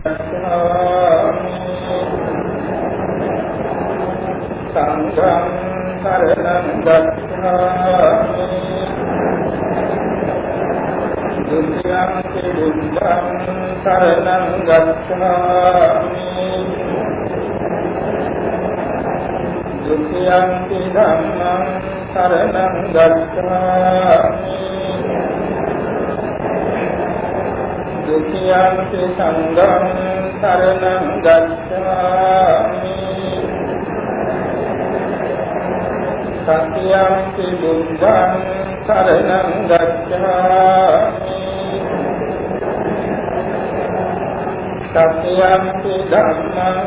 සංඝං සරණං ගච්ඡාමි දුක්ඛං දුක්ඛං සරණං ගච්ඡාමි දුක්ඛං ධම්මං සරණං ගච්ඡාමි දුක්ඛං සංඝං සරණං ගච්ඡාමි। සත්‍යං බුද්ධං සරණං ගච්ඡාමි। සත්‍යං ධම්මං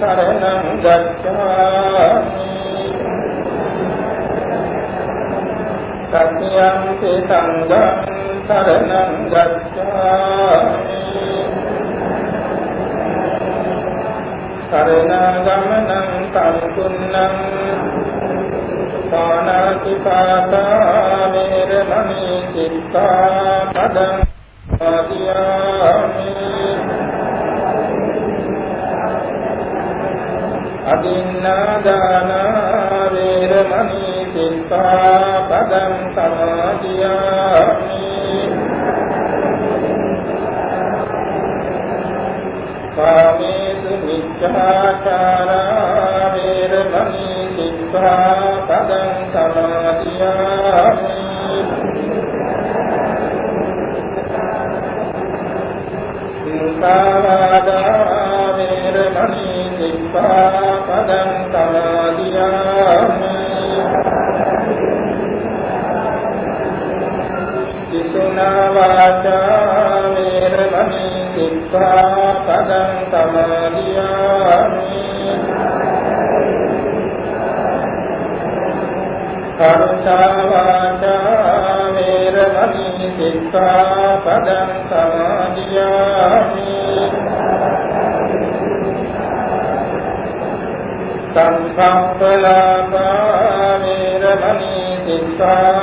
සරණං ගච්ඡාමි। සත්‍යං සංඝං සරණං ගච්ඡාමි। සරණගමනං සම්පුන්නං පානාති පාතා වේරමණී සික්ඛා පදං ආදියාමි අදින්නාදාන වේරමණී සික්ඛා පදං සමාදියාමි මිච්ඡාචාරා වේරමණී සික්ඛාපදං සමාදියාමි සික්ඛාවාදා වේරමණී සික්ඛාපදං සමාදියාමි සිසුනා වාචා වේරමණී සික්ඛාපදං සමාදියාමි කරුණාවාචා වේරමණී සික්ඛාපදං සමාදියාමි සංඛප්පලාපා වේරමණී සික්ඛාපදං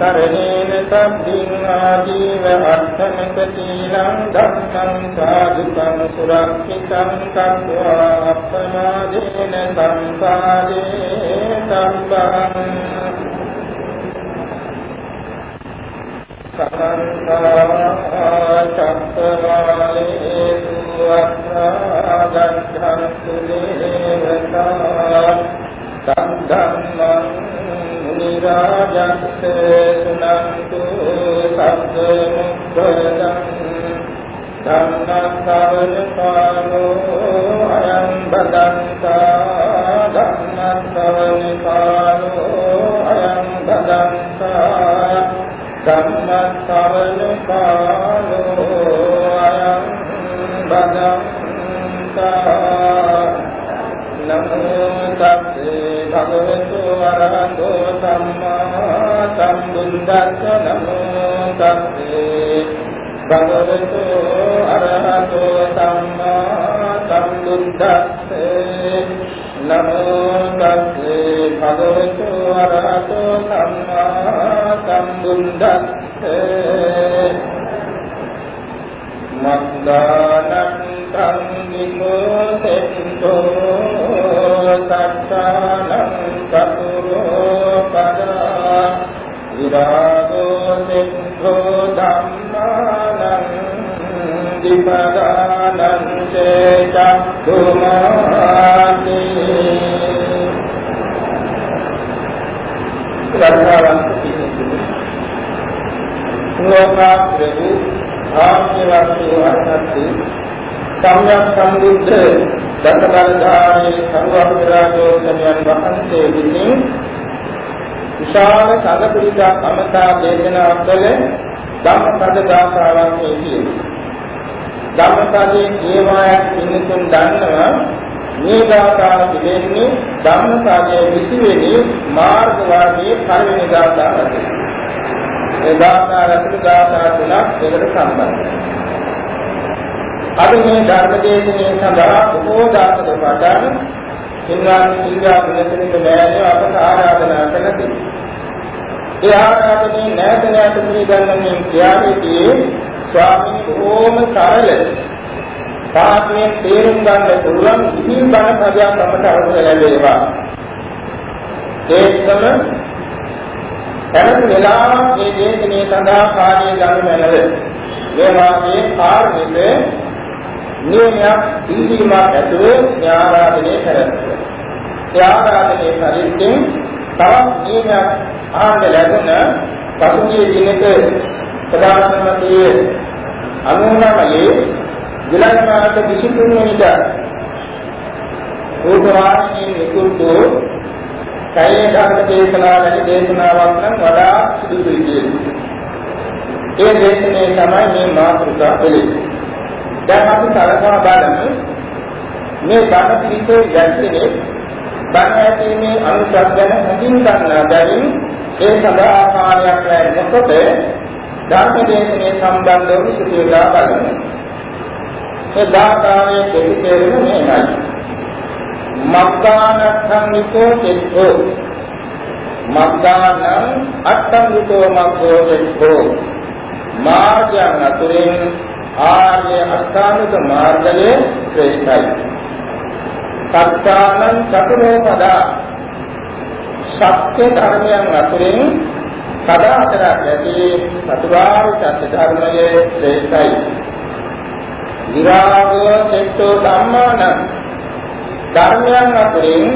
සරණේන සබ්බින් ආජීව අර්ථමක සීලං ධම්මං සාදුකං සුරක්ෂිතං කତ୍වා අප්පමාදේන සංසාදේ සම්බං චක්කවාලේසු අත්‍රාගච්ඡන්තු දේවතා සම්ධම්මං මුනිරාජස්ස සුනන්තු සබ්බ මුක්ඛදං ධම්මස්සවන කාලෝ අයං බදන්තා ධම්මස්සවන කාලෝ අයං බදන්තා ධම්මස්සවන කාලෝ අයං බදන්තා නමෝ තස්සේ භගවතු වරහතෝ සම්මා සම්බුද්දස්ස නමෝ තස්සේ භගවතු අරහතෝ සම්මා සම්බුද්දස්සේ නමෝ තස්සේ භගවතු අරහතෝ සම්මා සම්බුද්දස්සේ මක්දානං සංනිකෝ සෙන්තෝ සත්තානං චතුරෝ සම්්‍යක් සම්බුද්ධ දසබලධාරී සර්වඥාජෝතමයන් වහන්සේ විසින් විශාල සංගපිරිසක් අමතා දේශනා කළ ධම්මපද ගාථාවක් මේ කියනවා. ධම්මපදයේ කියවායක් පින්නතුන් දන්නවා මේ ගාථාව පිළිෙන්නේ ධම්මපදයේ 20 වෙනි මාර්ග වාදී පළවෙනි ගාථාව. මේ ගාථා රැතුළු ගාථා තුනක් ඒකට සම්බන්ධයි. අද මේ ධර්ම දේශනාව සඳහා බොහෝ දාසක පටන් සින්නාති සිල්වා ගුණසනික මෑණියෝ අපට ආරාධනා කළේ. ඒ ආරාධනේ නැවත නැවත පිළිගන්නමින් කියාවේදී ස්වාමීන් බොහෝම සරල සාත්මයෙන් තේරුම් ගන්න පුළුවන් ඉතින් බණ පදයක් අපට අරගෙන ලැබේවා. ඒකම දැනට වෙලාවක් මේ දේශනේ සඳහා කාර්යය ගන්න මැනව. මේ වාගේ කාර්යෙක නියමයක් ඉල්ලීමක් ඇතුව ඥානාරාධනය කරනවා. ඒ ආරාධනයේ පරිද්දෙන් තවත් නියමයක් ආන්න ලැබුණ පසුගිය දිනක ප්‍රධානමන්ත්‍රී අනුනමයේ විලංගනාත 23 වෙනිදා රූපවාහිනී නිකුත්තු කයේ ධර්ම දේශනා වැනි දේශනාවක් නම් වඩා සුදුසුයි කියන්නේ. ඒ දේශනේ තමයි මේ මාතෘකා දෙලෙන්නේ. දැන් අපි සලකා බලමු මේ ධර්ම පිළිතේ යැත්තේ බණ ඇතිීමේ අනුසස් ගැන හඳින් ගන්නා බැවින් ඒ සඳහා ආකාරයක් ලැබෙනකොට ධර්ම දේශනේ සම්බන්ධව සිදුවලා බලමු. ඒ දාතාවේ දෙවිතේරුම මේයි. මග්ගානත්තං විතෝ චෙත්තෝ මග්ගානං අත්තං විතෝ මග්ගෝ චෙත්තෝ මාර්ගයන් අතුරින් ආර්ය අෂ්ටාංගික මාර්ගයේ ශ්‍රේෂ්ඨයි. සත්‍යානං චතුරෝපදා සත්‍ය ධර්මයන් අතුරින් සදාතර ඇති චතුරාර්ය සත්‍ය ධර්මයේ ශ්‍රේෂ්ඨයි. විරාගෝ චෙත්තෝ ධම්මාන ධර්මයන් අතුරින්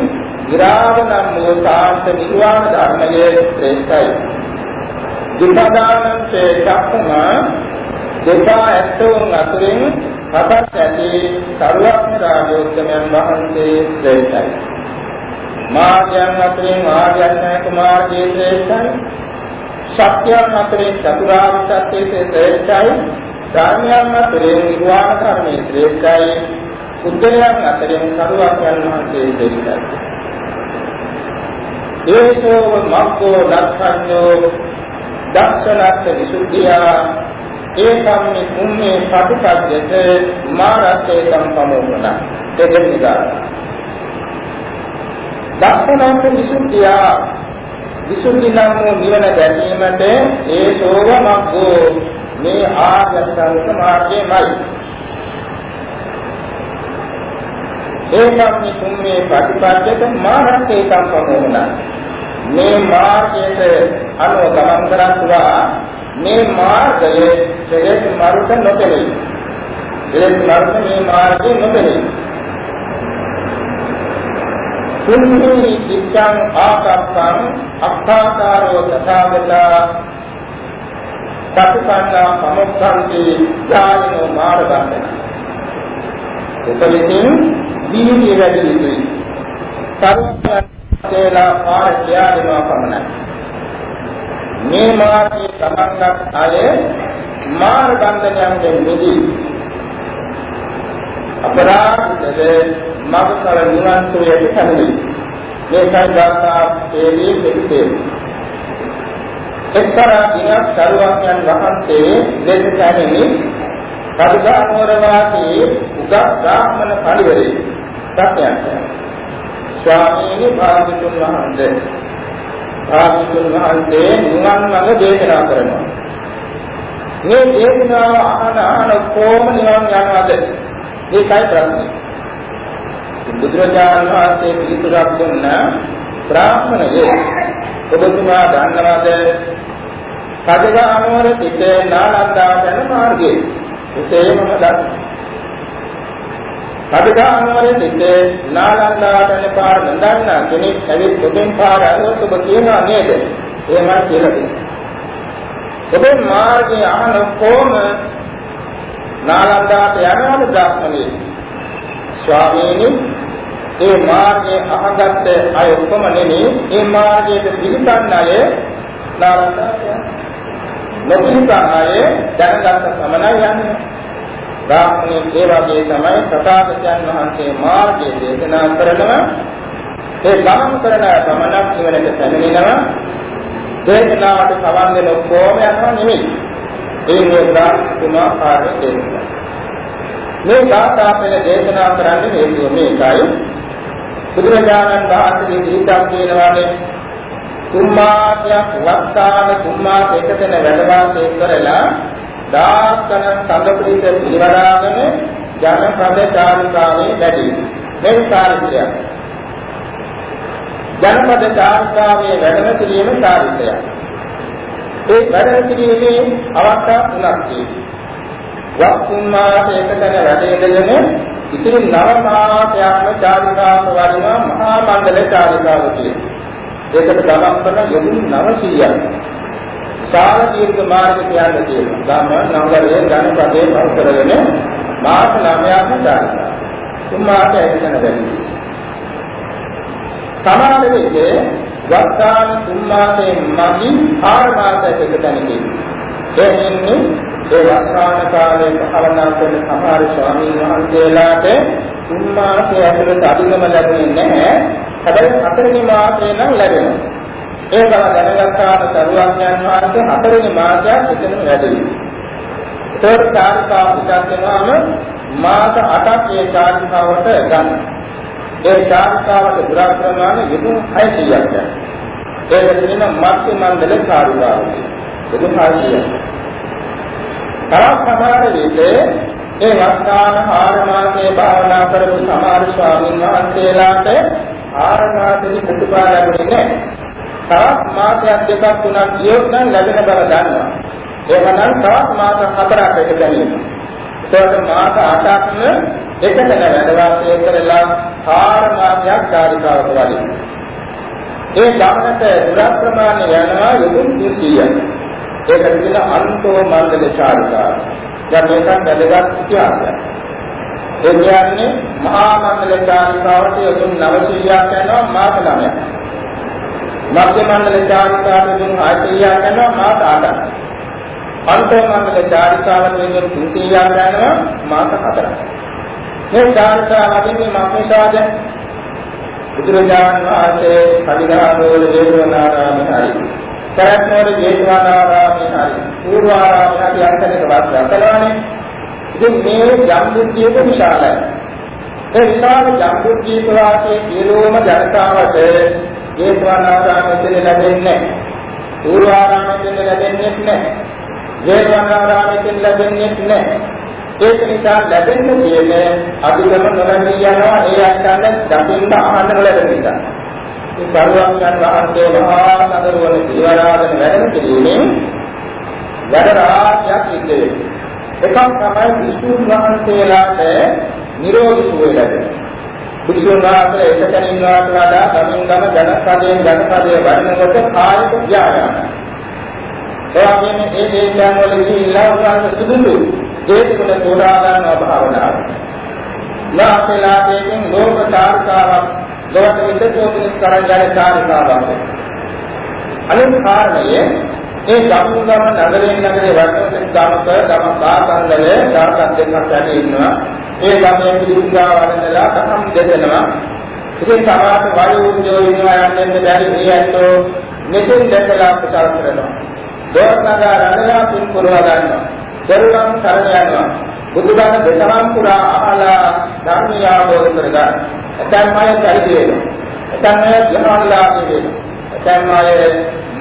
විරාග නම් වූ සාන්ත නිර්වාණ ධර්මයේ ශ්‍රේෂ්ඨයි. විපදානං චේතක්ම දෙපා ඇත්තෝන් අතුරින් හතක් ඇති සරුවක්ම රාජෝත්තමයන් වහන්සේ ශ්‍රේෂ්ඨයි. මාර්ගයන් අතරින් ආර්යඥ කුමාරගේ ශ්‍රේෂ්ඨයි. සත්‍යයන් අතරින් චතුරාර්ය සත්‍යයේ ශ්‍රේෂ්ඨයි. ධර්මයන් අතරින් නිර්වාණ ධර්මයේ ශ්‍රේෂ්ඨයි. උද්දලයන් අතරින් සරුවක්යන් වහන්සේ ශ්‍රේෂ්ඨයි. ඒසෝ මග්ගෝ දක්ඛඤ්ඤෝ දක්ෂණත් විසුද්ධියා ඒකම්මි කුම්මේ පටිපද්‍යත මාරත්තේ සම්පමෝහන දෙදෙනිදා දක්ෂණාන්ත විසුද්ධිය. විසුද්ධි නම් නිවන දැකීමට ඒ සෝවමග්ගෝ මේ ආර්යසංක මාර්ගයමයි. ඒකම්මි කුම්මේ පටිපද්‍යත මාරත්තේ සම්පමෝහන මේ මාර්ගයට අනුව ගමන් කරත්වා මේ මාර්ගය කෙලෙස් මරුත නොපෙනේ. කෙලෙස් මරුත මේ මාර්ගය නොපෙනේ. කුම්මි චිත්තං ආකප්පං අක්ඛාකාරෝ තථාගතා සතිපන්නා සමුක්ඛන්ති ඥානෝ මාර්ගබන්ධන. උපලිතින් දීනි වැඩි යුතුයි. සර්වඥ පාර ඥානම පමණයි. මේ මාර්ගයේ තමන්ගත් අය මාන බන්ධනයන්ගෙන් මිදී අපරාධද මගකල නිවන් සුවයට පැමිණි. මේ සංඝාතා හේලී පිටේ. එක්තරා දිනක් සරුවක්යන් වහන්සේ දෙස පැමිණි කඩදානුවර වාසී උගත් බ්‍රාහ්මණ පරිවරේ සත්‍යයන් ස්වාමීනි භාගතුන් වහන්සේ භාගතුන් වහන්සේ නිවන් මඟ දේශනා කරනවා. මේ දේශනාව අහන අහන කොහොම නිවන් යනවද? මේකයි ප්‍රශ්නේ. බුදුරජාණන් වහන්සේ පිළිතුරක් දුන්න බ්‍රාහ්මණය ඔබතුමා දන්නවද? කඩගානුවර සිට නාලන්දා යන මාර්ගයේ එසේම දන්නවා. කඩගානුවර සිට නාලන්දාට යන පාර නොදන්නා කෙනෙක් ඇවිත් ඔබෙන් පාර අරවත ඔබ කියනවා නේද? එහෙමයි කියලා කියනවා. ඔබේ මාර්ගය අහන කොම නාලන්දාට යනවද බ්‍රාහ්මණේ? ස්වාමීනි ඒ මාර්ගයේ අහගත්ත අය ඔක්කොම නෙමෙයි ඒ මාර්ගයේ පිළිපන්න අය නාලන්දාට යනවා. නොපිළිපන්න අය දැනගත්ත සමනයි යන්නේ. බ්‍රාහ්මණය ඒ වගේ තමයි තථාගතයන් වහන්සේ මාර්ගය දේශනා කරනවා ඒ ගමන් කරන ගමනක් නිවනට පැමිණෙනවා දේශනාවට සවන් දෙන ඔක්කොම යනවා නෙමෙයි. ඒ නිසා තුමා කාර්ය දෙන්නවා. මේ ගාථා පෙළ දේශනා කරන්න හේතුව මේකයි. බුදුරජාණන් වහන්සේ දීපක් කියනවානේ තුම්මාසයක් වස්තාන තුම්මාස එකතැන වැඩ වාසය කරලා දාස්කන සංගපිත පිළිවරාගෙන ජනපද චාරිකාවේ වැඩි. මේ චාරිත්‍රයක්. ජනපද චාරිකාවේ වැඩම කිරීම චාරිත්‍රයක්. ඒ වැඩම කිරීමේ අවස්ථා තුනක් තියෙනවා. වස්තුම්මාස එකතැන වැඩ ඉඳගෙන ඉතින් නව මාසයක්ම චාරිකාව වඩින මහා මණ්ඩල චාරිකාව කියනවා. ඒකට ගමන් කරන යොදුන් 900ක්. සාල දීර්ඝ මාර්ග කියන්නේ තියෙනවා. ගම නගරයේ ජනපදයේ පව කරගෙන මාස 9ක් චාරිකාව. තුමාට එතන බැරි. සමාන වෙන්නේ වර්තාන තුන් මාසයෙන් මගින් ආර මාසයක තැනදී. ඒ කියන්නේ ඒ වර්තාන කාලේ භාවනා කරන සමහර ස්වාමීන් වහන්සේලාට තුන් මාසය ඇතුළත අධිගම ලැබෙන්නේ නැහැ. හැබැයි හතරවෙනි මාසේ නම් ලැබෙනවා. ඒ බව දැනගත්තාම සරුවඥයන් වහන්සේ හතරවෙනි මාසයක් එතනම වැඩි. ඒතර චාරිකාව පිටත් වෙනවාම මාස 8ක් ඒ චාරිකාවට ගන්න. ඒ චාරිකාවට දුර ප්‍රමාණය යොදුන් 600ක් යනවා. ඒක කියන මත්ති මණ්ඩල චාරිකාව. යොදුන් 600ක්. තරක් සමහර විට ඒ වස්තාන ආර මාසයේ භාවනා කරපු සමහර ස්වාමීන් වහන්සේලාට ආර මාසෙදි ප්‍රතිපා ලැබෙන්නේ නැහැ. තවත් මාසයක් දෙකක් තුනක් ගියොත් නම් ලැබෙන බව දන්නවා. එහෙනම් තවත් මාස හතරක් එක දැනෙනවා. ඒකට මාස 8ක්ම එකතැන වැඩ වාසය කරලා ආර මාසයක් චාරිකාවක වඩින්න. ඒ ගමනට දුර ප්‍රමාණය යනවා යොදුන් 200ක්. ඒකට කියන අන්තෝ මණ්ඩල චාරිකාව. දැන් මේක වැදගත් ඉතිහාසයක්. ඒ කියන්නේ මහා මණ්ඩල චාරිකාවට යොදුන් 900ක් යනවා මාස 9ක්. මධ්‍ය මණ්ඩල චාරිකාවට යොදුන් 600ක් යනවා මාස 8ක්. අන්තෝ මණ්ඩල චාරිකාවට යොදුන් 300ක් යනවා මාස 4ක්. මේ චාරිකාව වදින්නේ මාසේසාද බුදුරජාණන් වහන්සේ පරිග්‍රහවල දේශනාරාමයේ හරි සරත්නෝර ජේතවනාරාමයේ හරි පූර්වාරාමයේ හරි අන්තරික වාසය කළානේ ඉතින් මේ ජම්බුද්දීප විශාලයි ඒ විශාල ජම්බුද්දීප වාසයේ සියලුම ජනතාවට ජේතවනාරාමයේ ලැබෙන්නේ පූර්වාරාමයේ ලැබෙන්නේ නැහැ. ජේතවනාරාමයේ ලැබෙන්නේ නැහැ. ඒක නිසා ලැබෙන්න තියෙන්නේ අධිකම නොලැබී යනවා. ඒ අත්දැකීම් දකින්න අහන්න ලැබෙන නිසා. මේ සරුවක්යන් වහන්සේ මහා නගරවල දිවරාගෙන වැඩම කිරීමෙන් වැඩ රාජ්‍යයක් ඉන්නේ. එකක් තමයි විසුණු වහන්සේලාට නිරෝධී සුවය ලැබෙනවා. විසුණු වහන්සේ එකතැනින් වාසනාදා ගමින් ගම ජනපදයෙන් ජනපදයේ වඩනකොට කායික ඥානය. එවාගෙම ඒ දේශයන් වල ගිහිල්ලා උන්වහන්සේ සුදුසු දේශකුල තෝරා ගන්න භාවනාව. ලාභලාභයෙන් ලෝක තාර්කාවක් ලොවට විදකෝපින කරන් යන කාර්යකාවක්. අනිත් කාරණය ඒ ගම්ගම නගරයෙන් නගරේ වර්තන ගමක ගම කාකන්දලේ දායක දෙකක් ඇති ඉන්නවා. ඒ ගමේ පිළිගා වඩනලා තහම් දෙදෙනවා. ඉතින් සමාජ වායු උද්‍යෝ ඉන්නවා යන්නේ බැරි මියන්තෝ මෙතෙන් දැකලා ප්‍රචාර කරනවා. දෝස්නගා රණලා පින් පුරවා ගන්නවා. දරුවන් සරණ යනවා. බුදුදහම දෙතරම් පුරා අහලා ධර්මය අවබෝධ කරගන්න. එතන අය පරිදි වෙනවා. එතන අය ධර්මලාභී වෙනවා. එතන අය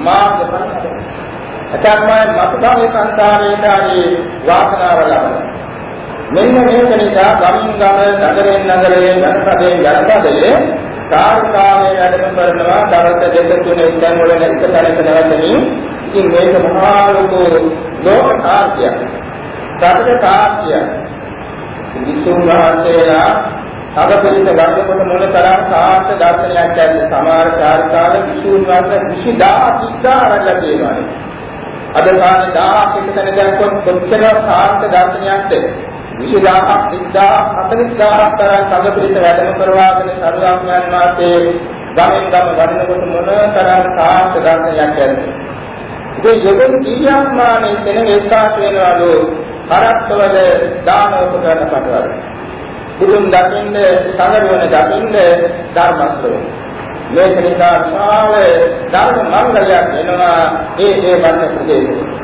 මාර්ග පරිදි. එතන අය මතභාවී සංසාරයේදී වාසනාව ලබනවා. මෙන්න මේක නිසා ගමින් ගම නගරෙන් නගරයෙන් ජනපදයෙන් ජනපදයේ සාර්ථකාවේ වැඩම කරනවා දවස් දෙක තුන ඉඳන් වල එක තැනක නැවතමින් ඉතින් මේක මහා ලොකු ලෝක කාර්යයක්. සතර කාර්යයක්. විසුණු වහන්සේලා අගපරිත වර්ගකොට මොන තරම් සාර්ථක දර්ශනයක් ඇද්ද සමහර චාරිකාව විසුණු වහන්සේ 20000 ඉස්සරහට තියෙනවා. අද කාලේ 1000 එකතැන දැක්කොත් කොච්චර සාර්ථක දර්ශනයක්ද 20000 40000 තරම් අගපරිත වැඩම කරවාගෙන සරුවාඥාන් වාසේ ගමෙන් ගම වඩනකොට මොන තරම් සාර්ථක දර්ශනයක් ඇද්ද ඒ යොදුන් කීයක් මානේ දෙන එක්කාස් වෙනවලු කරත්තවල දාන උපකරණ පටවල බුදුන් දකින්න සංගරුවන දකින්න ධර්ම ශ්‍රවණය මේක නිසා විශාල ධර්ම මංගලයක් වෙනවා ඒ ඒ වර්ණ ප්‍රදේශේ.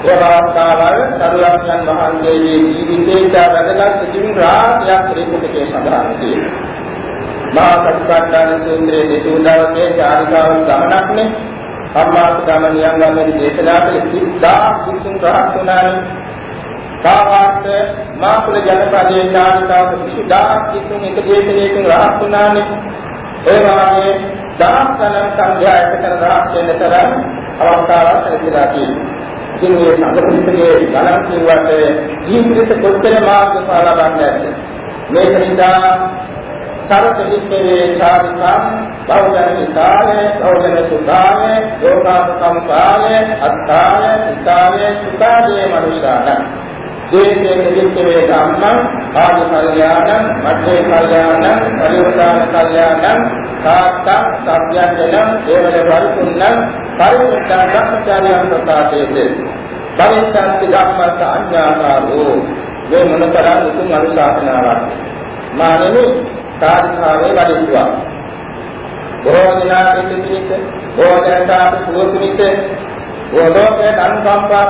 ඒ අවස්ථාවල් සරුවක්යන් වහන්සේගේ ජීවිතේට වැදගත් සිතින් රාජ්‍යයක් ත්‍රිපිටකයේ සඳහන් තියෙනවා. මහා සත්‍යඥාන සූත්‍රයේ දෙසූ දවසේ චාරිකාව ගමනක්නේ සම්මාස ගමනියන් වහන්සේ දේශනා කළ සිද්ධා කිසුන් රහත් වුණානේ. කාවාත් මාකුල ජනපදයේ චාරිකාව සිද්ධා කිසුන් එක දේශනාවකින් රහත් වුණානේ. ඒ වගේ දහස්කණන් සංඛ්‍යායකට රහත් වෙන තරම් අවස්ථාවක් ලැබිලා තියෙනවා. ඉතින් මේ සංගතිකයේ ගණන් කියවට ජීවිත කොච්චර මාර්ගඵල ලබන්නේ මේක නිසා සරසවිච්චේ සාධිකම් බෞද්ධ විකාලේ බෞද්ධ සුඛාලේ යෝගාපකම් කාලේ අත්තාලේ ඉතාලේ සුඛාලේ මනුෂ්‍යාන දේශේ නිදිච්චේ ධම්මං ආදි කල්යාණං මධ්‍යේ කල්යාණං පරිවර්තන කල්යාණං සාත්ත සත්‍යඥං දේවල පරිපුන්නං පරිවර්තන ධම්මචාරියං ප්‍රකාශයේද පරිත්‍යාග ධම්මත අඥාකාරෝ මේ මොනතරම් උතුම් අනුශාසනාවක්? මානෙනි සාධිකාවේ වඩිනවා බොහෝ දිනාට පිටිනිත බොහෝ දෙනාට සුවපිනිත බොහෝ ලෝකයට අනුකම්පා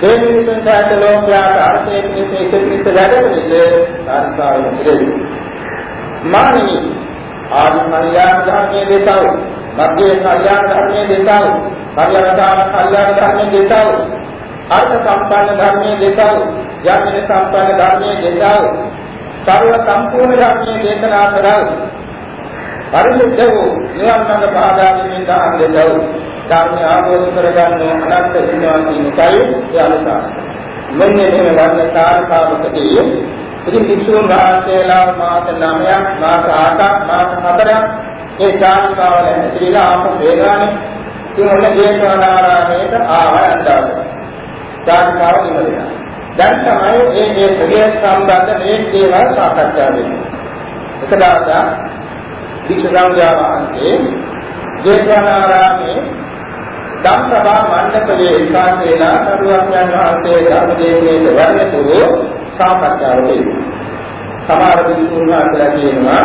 පිනිත දෙවියන් සාත ලෝකයාට අර්ථයේ පිනිත එක පිනිත වැඩෙන්නේ සාධිකාවේ පිළිදෙයි මානෙනි ආදි කල්යාණ ධර්මයේ දේතව මධ්‍යේ කල්යාණ ධර්මයේ දේතව කල්යාණ කල්යාණ ධර්මයේ දේතව අර්ථ සම්පන්න ධර්මයේ දේතව යන්නේ සම්පන්න ධර්මයේ දේතව සර්ව සම්පූර්ණ ධර්මයේ දේශනා කරව පරිසුද්ධ වූ නිවන් මඟ පාදා දෙමින් දාන දෙදව ධර්මය ආબોධ කරගන්න අනන්ත විඥානීයයි යාලසා මෙන්න මේ වර්ණ කාර්කාවකදී ඉතින් වික්ෂුන් වහන්සේලා මාස 9ක් මාස 8ක් මාස 4ක් ඒ ශාස්ත්‍රවල ඇතිරිලා ආපහු වේගානේ ඉතින් ඔන්න දේශනාරාමයට ආවන්දා ශාස්ත්‍රව ඉමදිනා දැන් තමයි මේ මේ ප්‍රිය සම්බන්ධ මේ දේවල් සාකච්ඡා වෙන්නේ. එක දවසක් වික්ෂුරාමයා වහන්සේ ජේතවනාරාමේ ධම්සභා මණ්ඩපයේ එකාන් වේලා සරුවඥන් වහන්සේ ධර්මදේශයේ වර්ණතුරු සාකච්ඡා වෙන්නේ. සමහර වික්ෂුන් වහන්සේලා කියනවා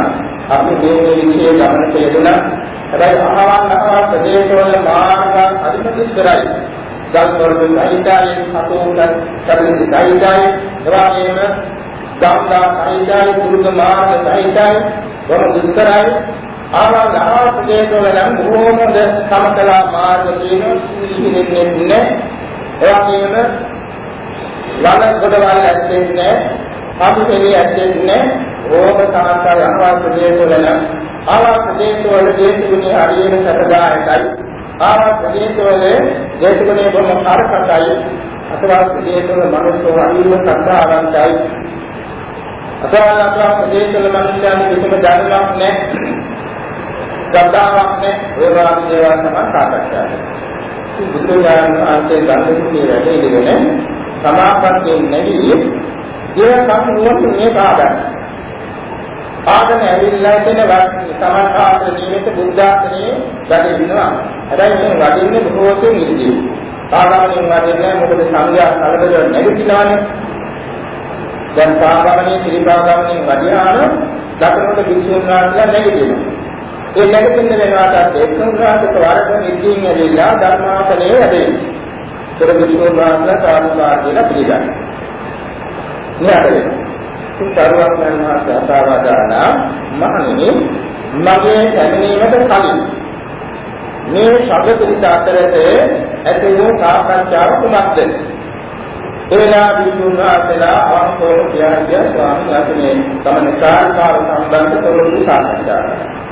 අපි මේ මේ විදිහේ ගමනට යෙදුණා. හැබැයි අහවල් අහවල් ප්‍රදේශවල මාර්ග අධිපති කරයි. ගල්වර්ග සහිතයි සතුන් සැපිලි සහිතයි එවාගෙම ගම්දා සහිතයි පුරුෂ මාර්ග සහිතයි වර දුක්තරයි ආවා ගහා ප්‍රදේශවල නම් බොහෝමද සමතලා මාර්ග තියෙන සිහිනෙන්නේ නැහැ එවාගෙම වන කොටවල් ඇත්තෙන්නේ සම්පෙලි ඇත්තෙන්නේ ඕක සමතලා යනවා ප්‍රදේශවල නම්. ආවා ප්‍රදේශවල දේශුනේ හරියට සතදායකයි ආවා ප්‍රදේශවල දේශගුණේ බොහොම කාර්කටයි අතවා ප්‍රදේශවල මිනිස්සු අනිම සත්‍යාවන්තයි. අතවා අතවා ප්‍රදේශවල මිනිස්යන් කිසිම ධර්මයක් නැහැ. ශ්‍රද්ධාවක් නැහැ ඒ වගේ දේවල් තමයි සාකච්ඡා කරන්නේ බුදුරජාණන් වහන්සේ ධර්මයේ වැඩ ඉගෙන සමාපත්තියෙන් නැගී ඒ සම්මුතිය මේ පාඩම් ආගම ඇවිල්ලා කියන තමන් ආශ්‍ර ජීවිත බුද්ධාසනයේ වැඩ ඉන්නවා. හැබැයි මේ වඩින්නේ බොහෝසෙන් ඉදී. ආගමෙන් වඩින්නේ මොකද සංඝයා කලබල නැගිටිනවානේ. දැන් පාගමනේ ත්‍රිපාගමනේ වඩියාම දකුණට විසුණු වහන්සේලා නැගිටිනවා. ඒ නැගිටින්න වෙනවාට එක්කංගාට වරක නිදීන් ඇවිල්ලා ධර්මාසනයේ වැඩෙනවා. ඒතර විසුණු වහන්සේලා සාදුකාර කියලා පිළිගන්නවා. නේද? සරුවක් යනවා සාසාවදානා මහණෙනි මගේ පැමිණීමට කලින් මේ ශබ්ද පිට අතරේ ඇති වූ සාකච්ඡාව කුමක්ද? එලා විසුණුනාතලා අන්තෝ කියන්නේ ස්වාමීන් වහන්සේ තමන සාකාර සම්බන්ධ තොරතුරු සාකච්ඡා මාර්ග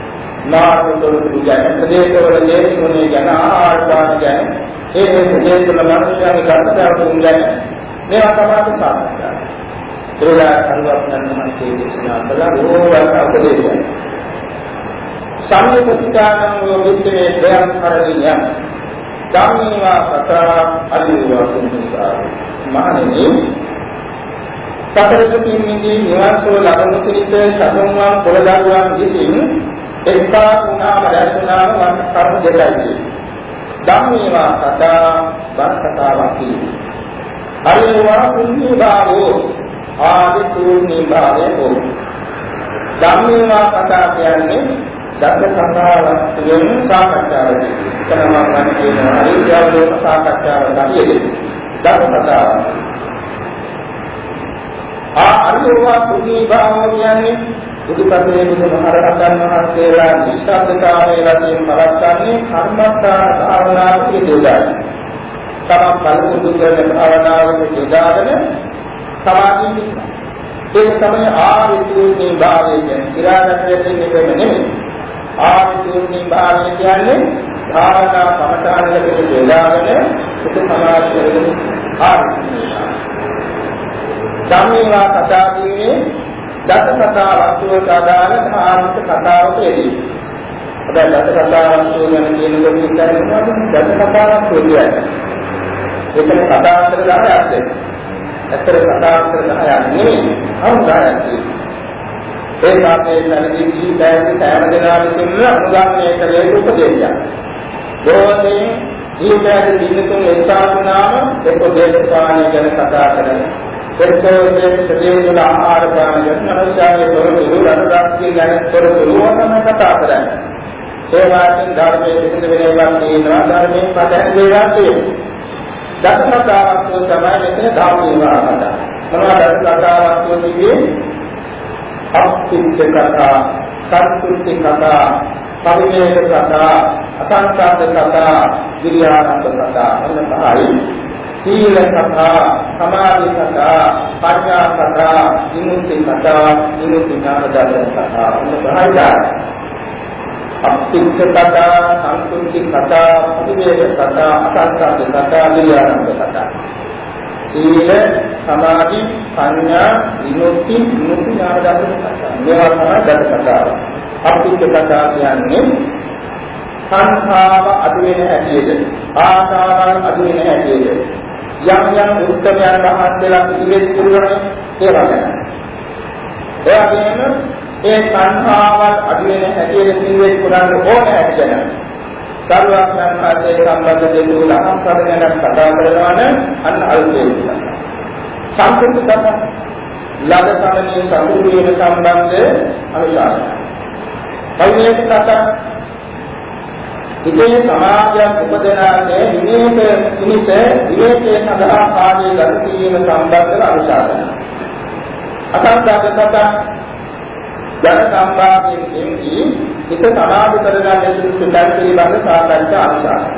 තොරතුරු ගැන ප්‍රදේශවල දේශුනේ ගැන ආහාර පාන ගැන ඒ ප්‍රදේශවල මනුෂ්‍යයන් ගතතාව තුන් ගැන මේවා තමයි සාකච්ඡා ඒලා කරුවක්යන් මහන්සේ දේශනා කළ ඕවාට උපදේශය. සම්මිතිකානං යෝගිතේ ප්‍රයම් කරණිය. ධම්මීවා කතා අදිවා කුංසාර. මහණෙනි සතරකකින් මිදී නිවාසෝ ලබන පිළිත සතුන්වන් පොළදරුවන් විසින් එක්කා වුණාම දැක්ුණාම වන් කර්ම දෙකයි. ධම්මීවා කතා බස් කතාවක් කියනවා. අරිවා කුඤ්ඤ භාවෝ ආදි ශූන්‍ය භාවය හෝ ධම්මේවා කතා කියන්නේ දත්ත කතාවක් තුළින් සාකච්ඡාවදී එතනම ගන්න කියනවා අවිද්‍යාව ලෝක සාකච්ඡාව ගතියදී දත්ත කතාව ආ අරියවා කුණී භාවෝ කියන්නේ බුදුපසේ බුදුමහරහතන් වහන්සේලා නිස්සද්දතාවයේ වශයෙන් පවත්න්නේ කර්මස්ථාන භාවනාවේ යොදායි. තමන් කලකුදු කරන භාවනාවක යොදාගෙන සමාධිය ඒ තමයි ආරිතුනි භාවය කියන්නේ ඉරාදයෙන් නෙමෙයි නෙමෙයි. ආරිතුනි භාවය කියන්නේ භාවනා කමඨානයකට යොදාගෙන සුඛ සමාධිය වෙන ආරිතුනි භාවය. ධම්මේවා කතා කියන්නේ දස කතා වස්තුවට අදාළ ධාර්මික කතාවක යෙදී. හැබැයි දස කතා වස්තුව ගැන කියනකොට හිතන්නේ මොකද? දස කතා වස්තුව කියන්නේ. එතන කතා අතර 10ක් තියෙනවා. ඇත්තට කතා අතර 10ක් නෙමෙයි. අහු 10ක් තියෙනවා. ඒ වාක්‍යයේ නැති ජීවිතයේ සෑම දෙනා විසින්ම අනුගමනය කළ යුතු උපදේශයක්. දෝෂයෙන් ජීවිතයේ දිනතුන් එක්සාතුනාම එක්ක දේශපාලනය ගැන කතා කරනවා. පෙරකෝයේ සදේවල ආහාර පාන මනසාවේ තොරතුරු රණදාස්කේ ගැන තොරතුරු වතම කතා කරන්නේ. ඒ වාක්‍යයෙන් ධර්මයේ විසඳ වෙනවක් තියෙනවා ධර්මයෙන් පදයන් දේවා තියෙනවා. දසකතාවක් තමයි මෙතන ධාමීවා කතා. මොනවද දසකතාවක් කියන්නේ? අත්තිච්ච කතා, සත්‍තුච්ච කතා, පරිමේක කතා, අසංකාත කතා, විරියානන්ද කතා. මොන පහයි සීල කතා, සමාධි කතා, ප්‍රඥා කතා, විමුක්ති කතා, විමුක්ති ඥාන දර්ශන කතා මොනවායිද? අත්‍යන්ත කතා, සංකෘති කතා, අතිවේද කතා, අසංකාද කතා, විද්‍යානන්ද කතා. සීල, සමාධි, ප්‍රඥා, විමුක්ති, විමුක්ති ඥාන දර්ශන කතා. මේවා තමයි දස කතාව. අත්‍යන්ත කතා කියන්නේ සංඛාව අඩු වෙන හැටියට ආකාරයන් අඩු වෙන හැටියට යම් යම් උත්තරයන් වහන්සේලා පිළිවෙත් පුරවන ඒවා ගැන. ඒ වගේම ඒ සංඛාවල් අඩු වෙන හැටියට පිළිවෙත් පුරන්න ඕන හැටි ගැන. සර්වඥාන් වහන්සේ සම්බන්ධ දෙතු ලහම් කරගෙන කතා කරනවා නම් අන්න අල්පේ විතරයි. සංකෘත කතා ලද සමනීය සතුරු වෙන සම්බන්ධ අනුශාසන. පරිමේක කතා ඉතේ සමාජයක් උපදනාගේ විනේක නිමිත විවේකයේ සඳහා කාර්යය ගත කිරීම සම්බන්ධව අනුශාසන. අසංගතකත ජන සම්භාවයෙන්දී හිත සමාධි කරගන්න සුදුසු ධර්ම පිළිබඳ සාකච්ඡා අනුශාසන.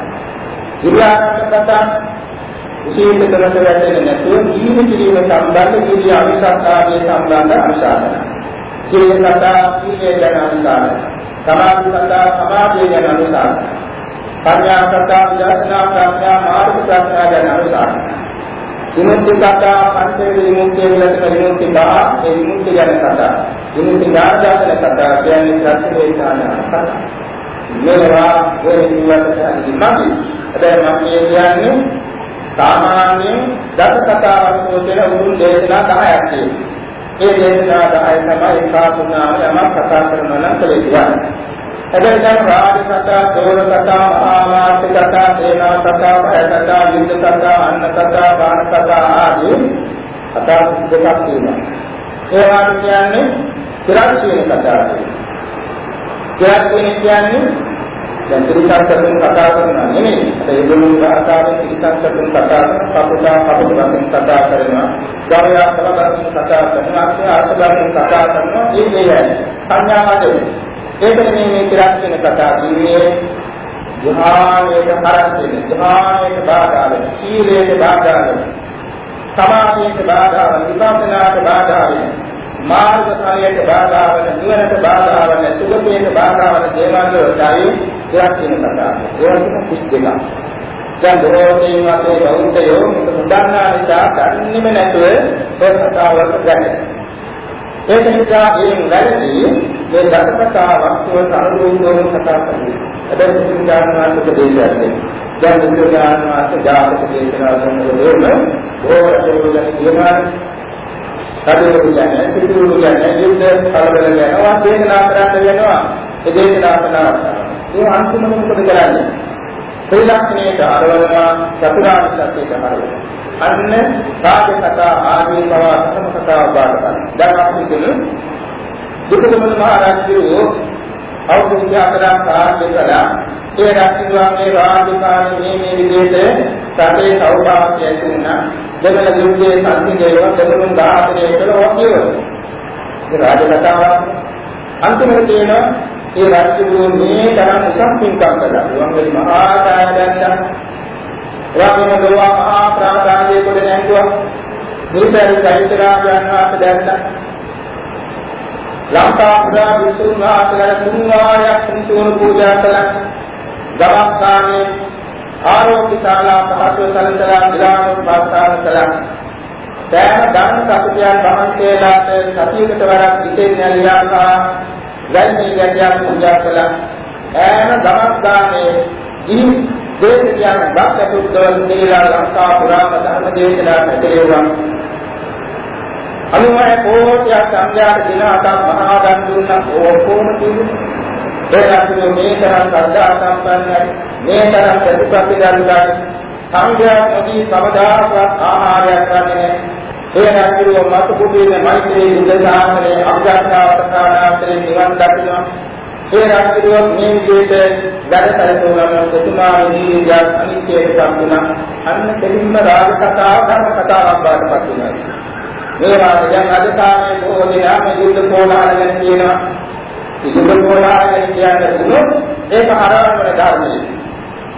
ඉරියාකත විශේෂ කරට වැටෙන්නේ නැතුව ජීවිත කිරීම සම්බන්ධ කීර්ය අවිසත්තාගේ සම්බන්ධ අනුශාසන. සීලකතා සීලය ගැන අනුශාසන. සමාධි සතා සමාධිය ගැන අනුසාරයි. පඤ්ඤා සතා විදර්ශනා ප්‍රඥා මාර්ග ප්‍රඥා ගැන අනුසාරයි. විමුක්ති සතා පංචේ විමුක්ති විලක්ෂණ විමුක්ති බා ඒ විමුක්ති ගැන කතා. විමුක්ති ඥානදාන කතා කියන්නේ සත්‍ය වේදාන කතා. මේවා ඒ නිවලට ඉමදි. හැබැයි මම කියන්නේ සාමාන්‍යයෙන් දස කතාවක් කියන උතුම් දේශනා 10ක් තියෙනවා. ඒ දේශනා 10 තමයි එකාතුනාම යමක් කතා කරනවා නම් කලේ කියන්නේ. හැබැයි දැන් රාජ කතා, දෝර කතා, ආමාත්‍ය කතා, සේනා කතා, භය කතා, යුද්ධ කතා, අන්න කතා, බාන කතා ආදී කතා දෙකක් තියෙනවා. ඒවා කියන්නේ තිරස්සින කතා. තිරස්සින කියන්නේ දැන් ත්‍රිසංකතුන් කතා කරනවා නෙමෙයි. ඒ දුන්නු භාෂාවෙන් ත්‍රිසංකතුන් කතා කරන කපුටා කපුට වශයෙන් කතා කරනවා. ගවයා කලබලකින් කතා කරනවා. අර්ථයෙන් කතා කරනවා. මේ දෙයයි. සංඥාවද ඒකනේ මේ ත්‍රිසංකතුන් කතා කියන්නේ ධ්‍යානයේ හරස් වෙන ධ්‍යානයේ බාධා වෙන සීලයේ බාධා වෙන සමාධියේ බාධා වෙන විපස්සනාට බාධා වෙන මාර්ග ඵලයට බාධා වන නිවනට බාධා වන සුගතියට බාධා වන දේවල් වලටයි දෙයක් වෙන කතාව. ඒවා කිස් දෙකක්. දැන් බොහෝසෙයින් වගේ බෞද්ධයෝ මේක මුදන්නා නිසා දන්නේම නැතුව ඒ කතාවලට ගැටෙනවා. ඒක නිසා එයින් වැරදි මේ දස කතාවක් තුළ අනුරූපව කතා කරන්නේ. හැබැයි බුදුදානමාත්ක දේශයන්නේ. දැන් බුදුදානමාත්ක ජාතක දේශනා කරනකොට බොහෝ රජවරුන් කියනවා කඩේක කියන්නේ සිතුරු කියන්නේ යුද්ධ කලබල වෙනවා දේශනා කරන්න වෙනවා ඒ දේශනා කරනවා. ඒ අන්තිම මොකද කරන්නේ? ත්‍රිලක්ෂණයට අරවනවා චතුරාර්ය සත්‍යයට අරවනවා. අන්න සාධ කතා ආදී බව සම කතා බාටපත් දැන් අපි කියමු දුකදුමන මහ රාජ්‍යෝ අවුරුදු හතරක් කාර්ය කළා. ඒ රත්නවාගේ රාජකාරී මේ මේ විදිහට රටේ සෞභාග්‍ය ඇති වුණා. දෙමළ යුද්ධයේ සංසිඳේව දෙමළුන් 14 කළා වගේ. ඒ රාජ කතාවක් අන්තිමට තියෙනවා ඒ රාජ්‍යෝ මේ තරම් උසස් පින්කම් කළා. වංගලි මහා කාය දැක්කා. එවාගෙම දරුවා මහා ප්‍රාදානයේ කොට නැංගුවා. නිතරම චෛත්‍යරාජයන් වහන්සේ දැක්කා. ලංකා පුරා විසුණු වහන්සේලා තුන් වාරයක් සම්පූර්ණ පූජා කළා. ගමස්ථානයේ ආරෝග්‍ය ශාලා පහසු සලසලා විලාම ප්‍රස්ථාන කළා. සෑම ධර්ම සත්‍යයන් වහන්සේලාට සතියකට වරක් විශේෂ නැලියාකා ගන්නේ යටියක් පූජා කළා. ඈම ගමස්ථානයේ ඉහි දේශියන් බක්කතුත්වල නිලා ලංකා පුරාම ධර්ම දේශනා පැතිරෙවුවා. අනුමය කෝටියක් සංඝයාට දින අටක් මහා දන් දුන්නා ඕකෝම කිව්වේ. ඒ රාජ්‍යෝ මේ තරම් සද්ධා සම්පන්නයි. මේ තරම් ප්‍රතිපත්ති දරුගායි සංඝයා මොදී සමදාකවත් ආහාරයක් ගන්නේ ඒ රාජ්‍යෝ මත කුටීනේ මෛත්‍රී බුද්ධ ශාසනයේ අභ්‍යර්ථාවතානාතරේ නිවන් දකිනවා. ඒ රාජ්‍යෝ මේ විදිහට වැඩතරතුනම ප්‍රතිමා නිවියක් අනිත්‍යයට සම්පූර්ණ අන්න දෙලින්ම රාජ කතාව ධර්ම කතාවක් බාටපත් වෙනවා මේවා දැන් අද කාලේ බොහෝ දෙනා මේ යුද්ධ පොළාර ගැන කියනවා. යුද්ධ පොළාර ගැන කියන්නේ දුන්නොත් ඒක හරවන ධර්මයේ.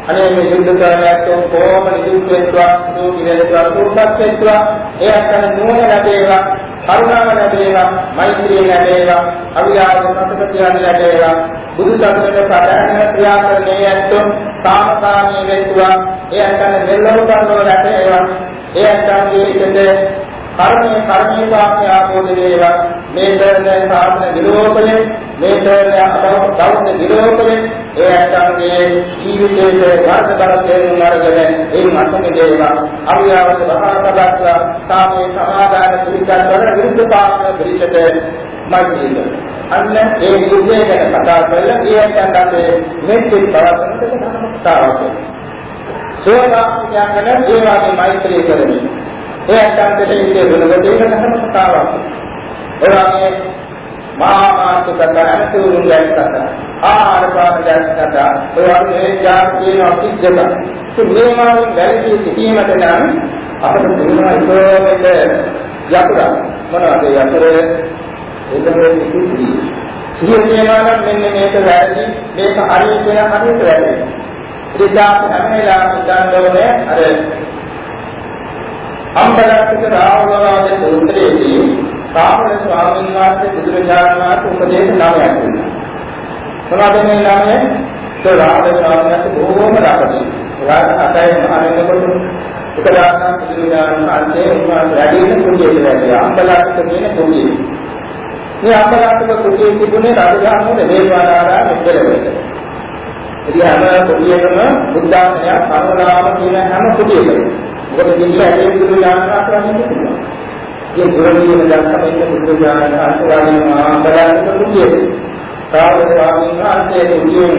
අනේ මේ යුද්ධ කරනකොට කොහොම නිදුක් වෙත්වා, දුක් වෙත්වා, සුවපත් වෙත්වා, ඒ අතන නුවණ ලැබේවා, කරුණාව ලැබේවා, මෛත්‍රිය ලැබේවා, අවියාව සත්‍යපතියන් ලැබේවා, බුදු සසුනේ ප්‍රධාන ක්‍රියා කරන්නේ ඇත්තෝ කාමකාමී වෙත්වා, ඒ අතන දෙල්ලව කරනව ලැබේවා, ඒ අතන්ගේ ඉඳේ කර්මයේ කර්මයේ වාක්‍ය ආපෝද වේවා මේ කරන සාධන විලෝපණය මේ කරන අදවස් විලෝපණය ඒ ඇත්තන්ගේ ජීවිතයේ වර්ධබර තේරුම් අරගෙන ඒ මතක දේවා. අවියාවත මහාකබත්ලා සාමේ සමාදාන පිළිගත් වල විරුද්ධ පාක්ෂ පිළිසෙට මැදින්ද අන්න ඒ විදිහේ ගැන කතා කරලා ඒ ඇත්තන්ට මෙච්චර පවත්වන්නට කතාවක් සෝවාන් යන ඒ වගේ මෛත්‍රී කරමින් ඒ අත්‍යන්තයේ ඉන්නේ වෙනකොට ඒක තමයි කතාවක්. ඒ වගේ මහා මාතුක කරණතුරුන් ගැස්සත ආහාර පාන ගැස්සත ඒ වගේ ජාතියේ අතිජ්ජත සුමේමාවෙන් වැළකී සිටීමට නම් අපට දුන්නා ඉතෝමෙත යතුරු මොනවද යතුරු ඒකමනේ සිටි සිහිය කියනවා නම් මෙන්න මේක වැරදි මේක හරි කියන හරියට වැරදි. ඉතින් අපි හැම වෙලාවෙම උදාහරණවල අර අම්බලක්ක රාවණාවේ සූත්‍රයේදී සාමණ ස්වාමීන් වහන්සේ බුදුරජාණන් වහන්සේ උපදේශ නාමයක් දුන්නා. මොනවද මේ නාමය? ඒ රාවණ ස්වාමීන් වහන්සේ බොහෝම රාපදී. රාජ අතයි මහණෙකුට උපදාන බුදුරජාණන් වහන්සේ උන්වහන්සේ වැඩිම කුඩියට වැඩියා. අම්බලක්ක කියන කුඩිය. මේ අම්බලක්ක කුඩියේ තිබුණේ රාජධානියේ දේවාලාරා මෙච්චරවලට. ඉතින් හැම කුඩියකම බුද්ධාගමයක් කරුණාව කියන හැම කුඩියකම මොකද කිසිම ඇලෙන්න දුරු යාත්‍රා කරන්න පුළුවන්. ඒ දුරදීන දැක්කම ඉන්න බුදු දාන අන්තරාගෙන ආන්තරාගෙන කුටියේ. සාවක ස්වාමීන් වහන්සේ කුටියේ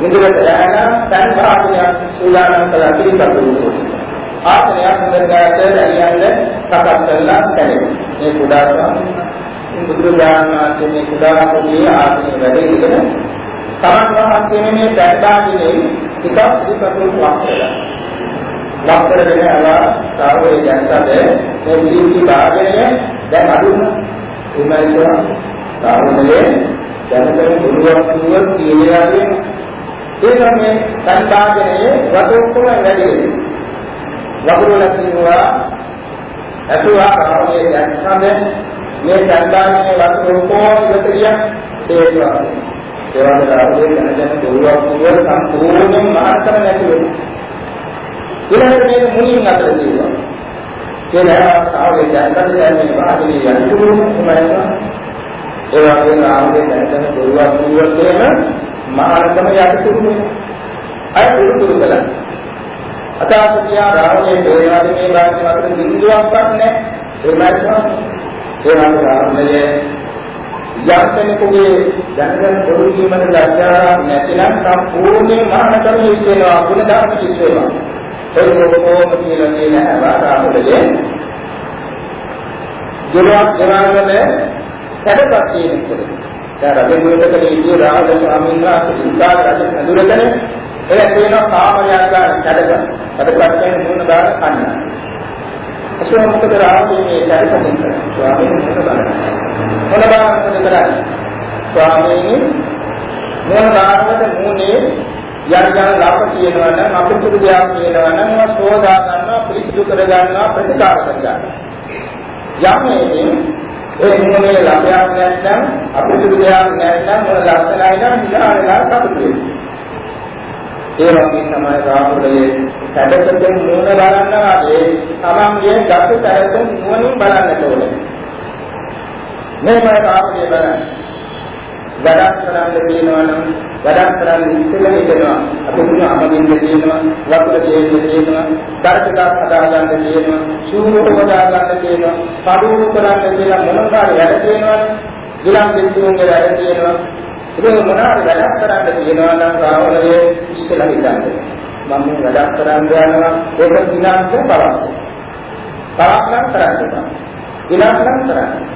ඉන්ද්‍රට යන තන් භාගයක් සූදානම් කළා පිළිපදිනු. ආසනයක් හොඳට ඇලියන්න සකස් කරලා තැනෙ. මේ කුඩා ස්වාමීන් බුදු දාන වහන්සේ මේ කුඩා කුටියේ ආසනයේ වැඩ ඉඳගෙන තමන් වහන්සේ මේ දැක්කාගෙන ටිකක් ඉදිරියට වාක්‍යලා ලක්කරගෙන ආවා සාරේ ජනතද මේ විදි භාගයේ දැන් අඳුන එමයිවා සාරේ ජනතේ දුරුවක් දුරුවක් කියලාදී ඒ තමයි සංකාජනයේ වතොක්කම වැඩි වගුරුල කියනවා අතුවා රාමයේ ජනතද මේ සංකාජනයේ වතොක්කම ඉතිරිය ඒවා ඒවා රාමයේ ජනතේ දුරුවක් දුරුවක් සම්පූර්ණයෙන් මහත්තම නැති වෙනවා. ඊළඟට මේක මුලින් අතර තියෙනවා. කියලා ආවේ දැක්කද මේ වාදිනේ යතුරු මොනවද? ඒ වගේම ආවේ දැක්කම දුරවක් දුරක් කියන මාර්ගම යතුරු වෙනවා. අය දුරු කළා. අතාපතියා රාවණේ දේවාදී මේ වාක්‍ය අතර බිඳුවක්වත් නැහැ. ඒ මාර්ගම ඒ වගේ රාවණයේ යන්තනෙකුගේ දැනගන්න පොදු කීමට ලැජ්ජා නැතිනම් සම්පූර්ණයෙන් මහානකම ඉස්සෙනවා ගුණ ධර්ම ඉස්සෙනවා ඒක කොහොමද කියලා කියන වාතාවරණයේ ගුණයක් ගුණාගෙන සැඩපත් කියනකොට දැන් රජුලකදී ඉන්නේ රාජ ස්වාමීන් වහන්සේ විකාර රජ නඳුරගෙන එළ තියෙන කාමරයක් ගන්න කඩක. කඩකට කියන්නේ මොන දාන කන්න. එසේ මොකද රාජ්‍යයේ මේ දැරිපදින් කරන්නේ. ස්වාමීන් වහන්සේ බලන්න. මොන බාරද කරන්නේ? ස්වාමීන් මොන බාරද මුනේ යම් යම් ලාභ කියනවා නම් අපිට දෙයක් කියනවා නම් සෝදා ගන්නවා පිළිසුදු කර ගන්නවා ප්‍රතිකාර කර ගන්නවා. යම් මේකෙන් ඒ මොනේ ලක්ෂයක් නැත්නම් අපිට දෙයක් නැත්නම් මොන ලක්ෂණයි නම් විලාරලා සතුටු ඒ වගේ තමයි රාහුලයේ සැඩකෙන් නුවණ බලනවා. ඒ තමන්ගේ ගත සැඩකෙන් නුවණින් බලන්නට ඕනේ. මේකයි රාහුලයේ බලන්නේ. වැඩක් කරන්න තියෙනවා නම් වැඩක් කරන්න ඉස්සෙල්ලා හිතනවා අපි දුන්න අමදින්න තියෙනවා වතුර දෙන්න තියෙනවා දර්ශකයක් හදාගන්න තියෙනවා ශූන්‍යව හදාගන්න තියෙනවා පඩුව කරන්න කියලා මොනවාරි වැඩ තියෙනවනේ ගිලම් දෙතුන්ගේ වැඩ තියෙනවා ඉතින් මොනවාරි වැඩක් කරන්න තියෙනවා නම් රාවණයේ ඉස්සෙල්ලා හිතන්නේ මම මේ වැඩක් කරන්න යනවා ඒක විනාශ බලන්න. තාක් නම් කරන්න. විනාශ නම් කරන්න.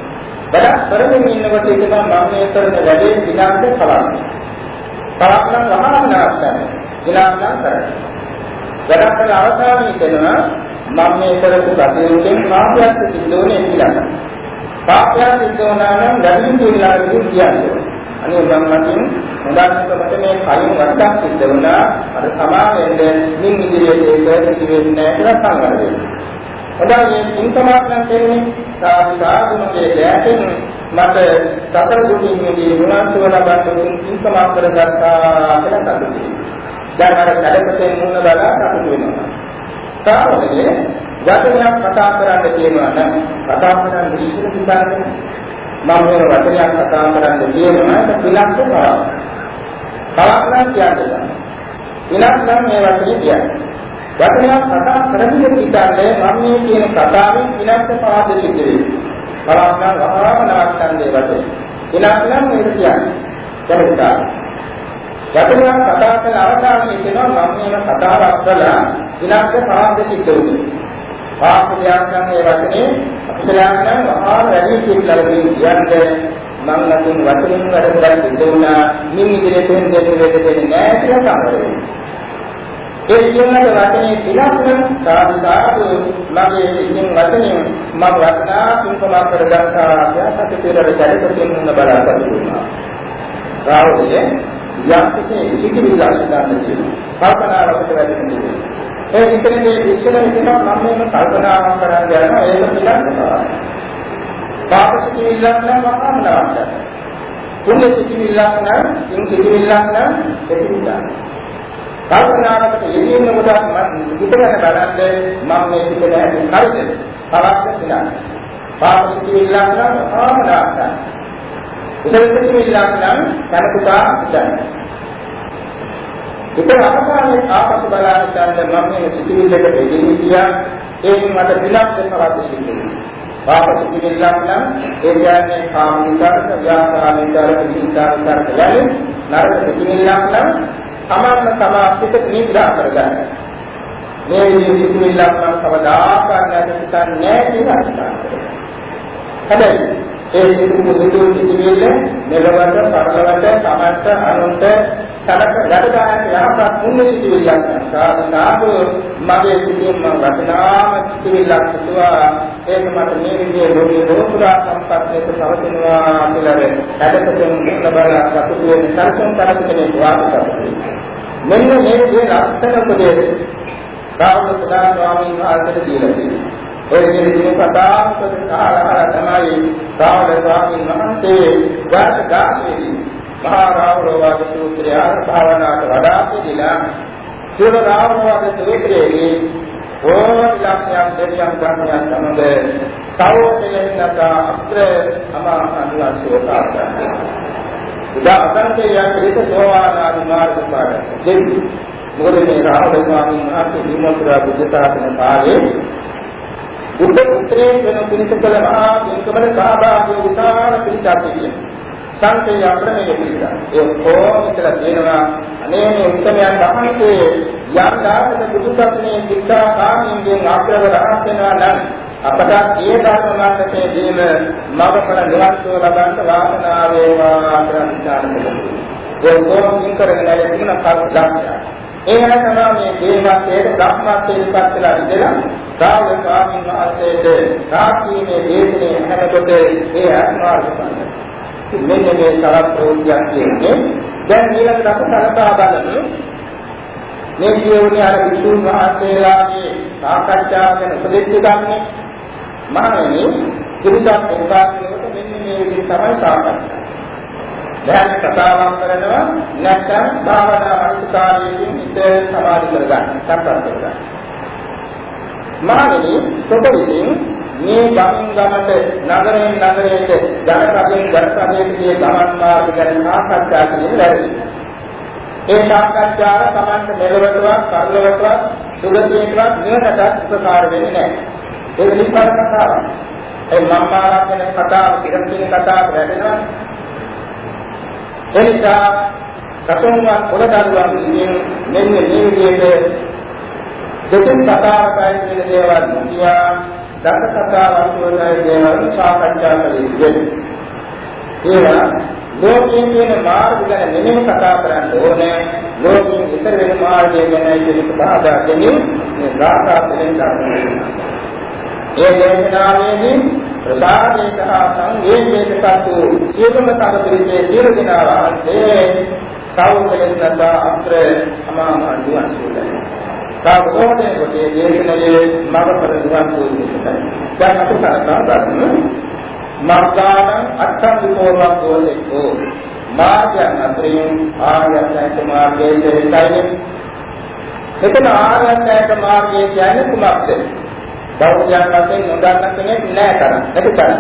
වැඩක් කරගෙන ඉන්නකොට ඒක තමයි මම මේ කරන වැඩේ විනාශ කරන්නේ. තරක්නම් වහාම නවත්තන්නේ. විනාශ නම් කරන්නේ. වැඩක් කරන අවසානයේ කියනවා මම මේ කරපු කටයුත්තෙන් පාපයක් සිදුවන්නේ කියලා. පාපයක් සිද්ධ වුණා නම් ගැඹුරින් කියලාගෙන කියන්නේ. අනේ උදාහරණකින් හොඳට මට මේ කලින් වරදක් සිද්ධ වුණා අර සමාවෙන්නේ මින් ඉදිරියට ඒක සිදුවෙන්නේ නැහැ කියලා සංවර වෙනවා. එදා මේ සින්තමාත්මන් කියන්නේ සාධුමගේ දැයෙන් මට සතර දුකින් මිදී මුලාන්තව ලබන්න සින්තමාත් කරගත්තා කියලා කතුයි. දැන් අර කඩපතේ මුණ බලා කටු වෙනවා. තාවලේ වචනයක් කතා කරන්න කියනවා නම් කතා කරන්න ඉස්සර කිව්වානේ මම මේ වචනයක් කතා කරන්න කියනවා ඒක පිලක්ක බව. බලන්න කියන්නේ. විනාශ නම් මේ වචනේ කියන්නේ. වචනයක් කතා කරගෙන ඉඳන්නේ මම මේ කියන කතාවෙන් විනාශ පාද සිද්ධ වෙනවා. බලන්න වහාම නවත්තන්නේ වචනේ. විනාශ නම් මේක කියන්නේ. දැන් වචනයක් කතා කරන අවසානයේ කියනවා මම මේ කතාවක් කළා විනාශ පාද සිද්ධ වෙනවා. පාපයක් නම් මේ වචනේ අපිට නම් වහාම වැඩි කියලා කියන්නේ මම නතුන් වචනින් වැඩ කරලා සිද්ධ වුණා මින් ඉදිරියට දෙන්න දෙන්නේ නැහැ කියලා තමයි. ඒ කියනකට වචනේ පිළිගන්න සාදු සාදු මගේ ඉතින් වචනේ මම වචනා තුන්කමක් කරගත්තා කියලා සතිපේරට චරිතයෙන් මුන්න බලාපොරොත්තු වෙනවා. රාහුලේ යම් කිසි ඉතිවිලක් ගන්න තියෙනවා. කල්පනාවකට වැටෙන්නේ. ඒ විතරේ ඉස්සරහ කියනවා මම මේක කල්පනාවක් කරන් යනවා ඒක පිළිගන්නවා. පාපසිත ඉල්ලන්න මම නවත්තනවා. පුණ්‍ය සිතිවිල්ලක් නම්, ඉන් සිතිවිල්ලක් නම් එතිවිල්ලක්. කල්පනාවකට යෙදෙන්න කොට මම හිතගෙන බලන්නේ මම මේ හිතේ ඇති කල්පේ පලක්ක සිනා පාප සිතිවිල්ලක් නම් ආමනාක උදේ සිතිවිල්ලක් නම් කනකුතා ඉඳන් ඒක අපකාරයේ ආපසු බලා හිතන්න මම මේ සිතිවිල්ලකට යෙදී ගියා. ඒක මට විලක් දෙකවත් සිද්ධ පාප සිතිවිල්ලක් නම් ඒ කියන්නේ කාම විකාරක ව්‍යාපාර විකාරක විචාර විකාරක යන්නේ. නරක සිතිවිල්ලක් නම් තමන්ම තමා පිට නිග්‍රහ කරගන්න. මේ විදිහට සිතුවිල්ලක් නම් කවදාකවත් නැති හිතන්නේ කියලා හිතනවා. හැබැයි ඒ සිතුවිලි සිතුවිල්ල මෙලවට පරලවට තමන්ට අනුන්ට තනක ගැටගාන යහපත් පුණ්‍ය සිතුවිල්ලක් සාධනාව මගේ සිතුවිල්ල මම වටිනාම සිතුවිල්ලක් සිතුවා ඒක මට මේ විදිහේ ලෝකේ ලෝකුරා සම්පත්තියක සමතිනවා කියලා ඇදකෙන් ලබලා සතුටු වෙන සංසම් තරකනේ වාසකයි මෙන්න මේ දේ ලක්ෂණ උපදේශ රාහුල සදා ස්වාමීන් වහන්සේට දීලා තියෙනවා. ඔය කියන දේ කතාවක කාලහර තමයි රාහුල ස්වාමීන් වහන්සේ වාද ගාමේදී මහා රාහුල වාද සූත්‍රය භාවනාට වඩා පිළිලා සිර රාහුල වාද සූත්‍රයේදී ඕන ලක්ෂයක් දෙවියන් ගන්නයක් සමග සෞඛ්‍යයෙන්ක අත්‍ර අමා අනුලස්සෝතාට උදා අසංකේයයන් පිළිස සෝවාන් ආදී මාර්ග පාඩ දෙවි. මොකද මේ රාහුල ස්වාමීන් වහන්සේ විමුක්තිය බුද්ධ ශාසන කාලේ බුද්ධ පුත්‍රයන් වෙන පිණිස කළ මහා දුක්කමල සහභාගී විශාල පිළිචාතිය සංකේය අප්‍රමේය පිළිචා ඒ කොහොම කියලා කියනවා අනේ මේ උත්තරයන් වහන්සේ යම් දායක බුදු සසුනේ සිතා කාමින්ගෙන් ආග්‍රව රහස් වෙනවා නම් අපට ඒ ධර්ම මාර්ගයේදීම මඟඵල නිවන්සුව ලබන්න වාසනාව වේවා කියලා විචාර කරනවා. ඒ කොහොමින් කරගෙන ලැබෙන කල්පයක්. ඒ වෙන තමයි මේ දේවත්වයේ බ්‍රහ්මත්වයේ ඉපස්සලා ඉඳලා සාව ස්වාමීන් වහන්සේට සාකීමේ දේශනේ හැමකොට ඒ අත්මාර්ග සම්පන්න. මෙන්න මේ තරක් ප්‍රෝධියක් කියන්නේ දැන් ඊළඟට අප සලකා බලමු මේ කියුනේ අර විසුණු වහන්සේලාගේ සාකච්ඡා ගැන උපදෙස් ගන්නේ මහණෙනි කිරිසක් උපාසකවට මෙන්න මේ විදිහට තමයි සාකච්ඡා. දැන් කතාවක් කරනවා නැත්නම් භාවනා අනුසාරයෙන් හිත සමාධි කරගන්න, සම්ප්‍රාප්ත කරගන්න. මහණෙනි සොපවිදින් මේ ගමන් ගමට නගරයෙන් නගරයට ජනපදයෙන් ජනපදයට ගිය ගමන් මාර්ග ගැන සාකච්ඡා කිරීම වැරදි. ඒ සාකච්ඡාව Tamanට මෙලවටවත්, පරලොවටවත්, සුගතියටවත් නිවනටත් උපකාර වෙන්නේ නැහැ. ඒක නිස්සාර කතාවක්. ඒ මම්මාරක් වෙන කතාව, පිරමින කතාව වැටෙනවා. එනිසා කතුන්වත් පොළදරුවන් විසින් මෙන්න මේ විදිහට දෙතුන් කතාවකයි කියන දේවල් කියා දස කතාවක් වගේ දේවල් සාකච්ඡා කළේ. ඒවා ලෝකයෙන් කියන මාර්ග ගැන නෙමෙයි කතා කරන්න ඕනේ. ලෝකයෙන් ඉතර වෙන මාර්ගය ගැන කියන බාධා දෙමින් මේ ගාථා දෙකෙන් ගන්නවා. ඒ දේශනාවේදී ප්‍රසාදේක සංවේදේක සතු සියලුම සමතුලිතයේ සියලු දෙනා වහන්සේ සෞඛලෙන්නත අත්‍ර අමාම නිවන් සුවයි. සාබෝධේ කොටේ දේශනාවේ මඟපර නිවන් සුවයි. දැන් අපි කරනවා බලමු. මග්ගාන අට්ඨංගිකෝවක් දෝලෙකෝ මාර්ගයන් අතරින් ආර්යසත්‍ය මාර්ගයේ දෙහිතයි. එතන ආර්යසත්‍ය මාර්ගය කියන්නේ කුමක්ද? බෞද්ධයන් වශයෙන් නොදන්න කෙනෙක් නෑ තරම්. ඒක තරම්.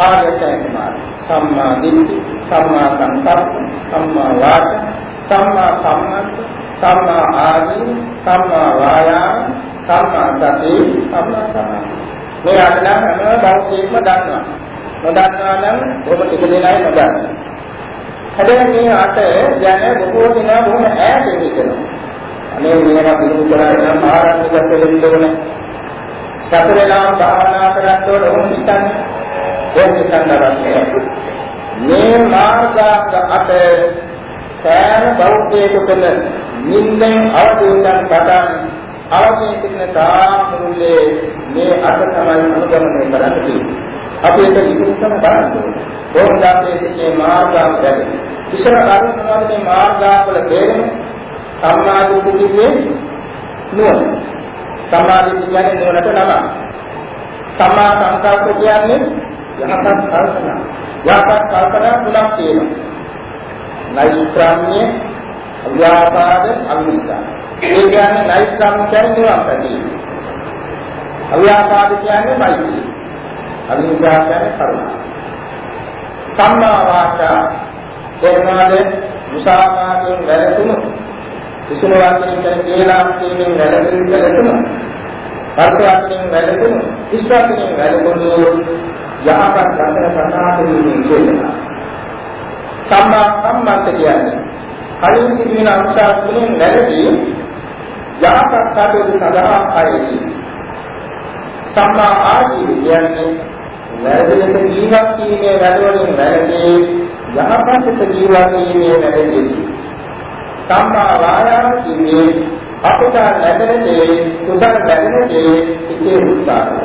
ආර්යසත්‍ය මාර්ගය. සම්මා දිට්ඨි, සම්මා සංකප්ප, සම්මා වාචා, සම්මා සම්මත, සම්මා ආජීව, සම්මා වායාම, සම්මා සති, සම්මා සමාධි. මේ අටලම හැම බෞද්ධයෙක්ම දන්නවා. නොදන්නවා නම් බොහොම ටික දෙනයි නොදන්නවා. හැබැයි මේ අට ගැන බොහෝ දෙනා බොහොම ඈතින් හිතනවා. අනේ මේවා පිළිගු කරගෙන නම් ආරම්භ කරගෙන ඉන්න ඕනේ. සතරේලාම භාවනා කරන්න ඕන ඕන හිතන්නේ. ඕන හිතන්නවත් මේ මාර්ගාංග අට සෑම බෞද්ධයෙකුටම නිින්දෙන් අවදීන් පටන් අවදීන් සිටින තාම මුල්ලේ මේ අට තමයි අනුගමනය කරන්න තියෙන්නේ. අපි ඒක විශ්ලේෂණ බලන්න ඕනේ. කොහොමද මේ මාර්ගාංග වැඩි? ඉස්සර කරුණ මොනවද මේ මාර්ගාංගවල තේරෙන සම්මාදිට්ඨියේ නුවණ. සම්මාදිට්ඨිය කියන්නේ නුවණට නම. සම්මා සංකල්ප කියන්නේ යහපත් කල්පනා. යහපත් කල්පනා තුනක් තියෙනවා. නෛෂ්ක්‍රම්‍ය, අව්‍යාපාද, අවිද්‍යාව. ඒ කියන්නේ නෛෂ්ක්‍රම්‍ය කියන්නේ නුවණ පැතියි. අව්‍යාපාද කියන්නේ මෛත්‍රී. අවිද්‍යාව කියන්නේ කරුණා. සම්මා වාචා කියනවාද මුසාවාදයෙන් වැළතුණු කිසිම වාක්‍යයෙන් කියන කේලාම් කියමින් වැළතුණු වැළතුණු පර්තවාක්‍යයෙන් වැළතුණු විශ්වාසයෙන් වැළතුණු යහපත් වචන ප්‍රකාශ වීමෙන් කියනවා සම්මා සම්මත කියන්නේ. කලින් තිබෙන අනුශාසනයෙන් වැළදී යහපත් කටයුතු සඳහා අයදී සම්මා ආජීව කියන්නේ වැරදිලට ජීවත් වීමේ වැඩවලින් වැරදී යහපතට ජීවත් වීමේ වැඩදී සම්මා වායාම කියන්නේ අපට ලැබෙනදී සුදන් ලැබෙනදී ඉතේ උත්සාහය.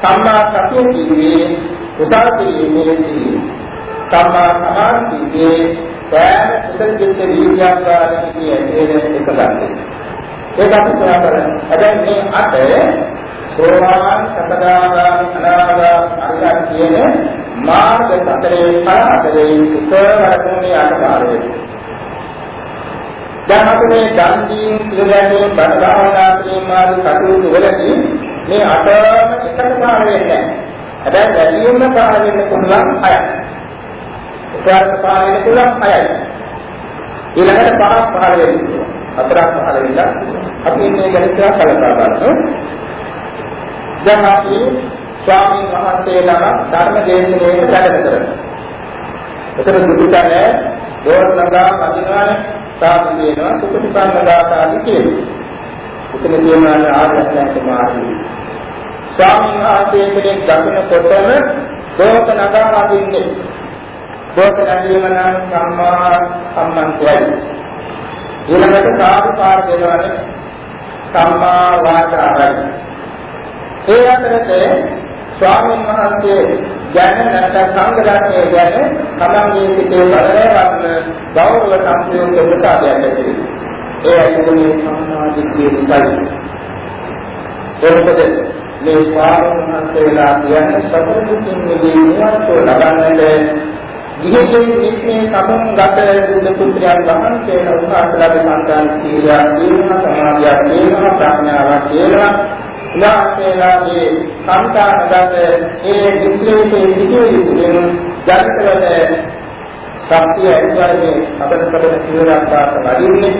සම්මා සතිය කියන්නේ උදා කිරීමේදී සම්මා සමාධි කියන්නේ සෑම කුසල චිත්ත විද්‍යාකාරකී කියන එක ගන්න. ඒක අපි කරන්නේ. හැබැයි මේ අට සෝවාන් සකදාගාමී අනාගාමී අරිහත් කියන මාර්ග සතරේ ඵල හතරේ උපවරකුනේ අටකාරය. දැන් අපි මේ දන් දීම් පිළිගැනීම බණභාවනා කිරීම ආදී කටයුතු වලදී මේ අටම එකට පාර වෙන්නේ නැහැ. හැබැයි වැඩියෙන්ම පාර වෙන්න පුළුවන් අය. උපාරක පාර වෙන්න පුළුවන් අයයි. ඊළඟට පහක් පාර වෙන්න පුළුවන්. හතරක් පාර වෙන්න අපි මේ ගැන කලකා බලමු. දැන් අපි ස්වාමීන් වහන්සේලා ධර්ම දේශනාවේ වැඩ කරනවා. එතන දුකිතනේ දෝරණගා පදිනවනේ සාදු වෙනවා සුඛිතාංගදාතාදි කියනවා. එතන කියනවා ආර්ය අෂ්ටාංග මාර්ගය. ස්වාමීන් වහන්සේ කෙනෙක් දකිනකොටම දෝෂ නගා වදින්නේ. දෝෂ නැතිවම නම් සම්මා සම්මන්තයයි. ඊළඟට සාදු පාර දෙනවනේ සම්මා වාචාරයි. ඒ අතරේ ස්වාමීන් වහන්සේ ගැන නැත්නම් සංඝ රත්නය ගැන තමන්ගේ සිතේ බලවත් ගෞරව සංයෝග ප්‍රකාශයක් ඇති. ඒ අයිතිනේ සම්මාදිට්ඨිය නිසායි. ඒකද මේ ස්වාමීන් වහන්සේලා කියන්නේ සතර දුකින් මිදී නිවන්තෝ ලබන්නට විහිදෙන විශ්නේ සමුන් ගත දුක පුත්‍රයන් වහන්සේලා උන්වහන්සේලාගේ සංකාන් සීලයක් තියෙනවා සමාධියක් තියෙනවා ප්‍රඥාවක් තියෙනවා. උන්වහන්සේලාගේ සංකානගත ඒ විශ්ලේෂයේ සිදුවෙන ජනිතවන ශක්තිය ඇතිවන්නේ අපට කබන සීලයක් දාත වඩින්නේ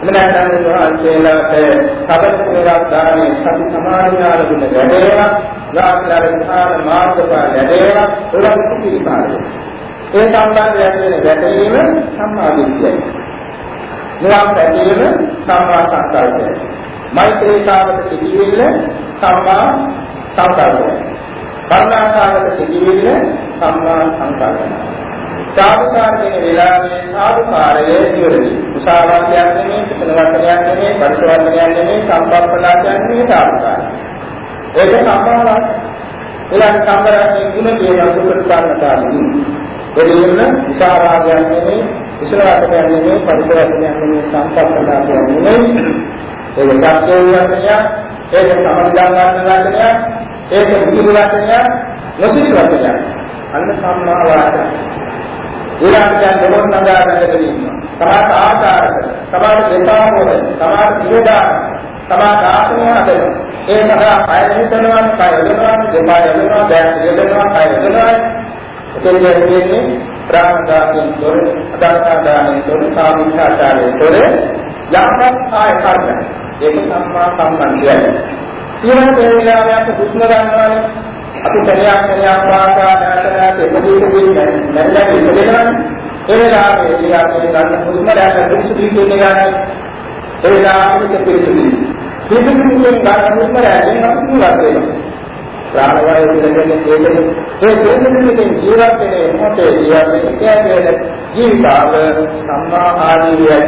එමණටන් වහන්සේලාට සබත කුලයක් දානේ සති සමාධියාල ගුණ වැඩේවා ලාභලාල විහාර මාර්ගඵල ලැබේවා. උලම් පිළිපාරේ ඒ සම්බන්ධයෙන් වෙන ගැටලීම සම්මාදිට්ඨියයි. නිවන් පැහැදීම සම්මා සංකල්පයයි. මෛත්‍රී සාගත සිටිවිල්ල සම්මා සංකල්පයයි. කරුණාසාගත සිටිවිල්ල සම්මා සංකල්පයයි. සාධුකාරයේ වෙලාවේ සාධුකාරයේ නිවැරදි. උසාවාදයක් නෙමෙයි, සුපනවර්තනයක් නෙමෙයි, පරිසවර්තනයක් නෙමෙයි, සම්පප්පලාසයක් නෙමෙයි සාධුකාරය. ඒක සම්මාවක්. ඊළඟ සම්බරන්නේ ගුණ කියන සුපුරුෂ කාරණාවයි. එදිනෙන්න විචාරාගයන් නෙමෙයි, විශ්වාසයක් නෙමෙයි, පරිසරයක් නෙමෙයි, සංකල්පනාවක් නෙමෙයි. ඒක සත්‍යෝයන්ය, ඒක සමදාන ගන්නය, ඒක විදුලි වචනය, නොසිත වචනය. අන්න සම්මා වාචා. ඊළඟට දෙවොන් නගා ගන්නකදී සමාත ආකාරක, සමාත දේශාවෝද, සමාත නියදා, සමාත ආත්මය හදන. ඒ සඳහා කය හිතනවා, කය යොදනවා, දෙපා යොදනවා, දැන් යොදනවා, කය යොදනවා එතෙන් කියන්නේ ප්‍රාණදානෙන් තොර, අදාකාදානෙන් තොර, සාමිච්ඡාචාරයෙන් තොර යම්පත් ආය කර්ම. ඒක සම්මා සම්බන්ධයයි. ඊළඟ ඒ විලාමයක් හුස්ම ගන්නවානේ. අපි ශරීරයක් ශරීරයක් වාසා දාතනාත එපදීකදී නැල්ලා ඉඳගෙනවනේ. ඒ විලාමයේ ඉලියාපේ ගන්න හුස්ම දැක්ක දුසුදී කියන ගන්න. ඒ විලාමයේ පිළිතුරු. පිළිතුරු කියන ගන්න හුස්ම දැක්කම අපි වර්ධනය. ප්‍රාණවායු පිළිගන්නේ ඒකනේ ඒ දෙන්නෙකින් ජීවත් වෙන මොහොතේ ජීවත් වෙන කියන්නේ ජීවිතාව සම්මා ආදීයයි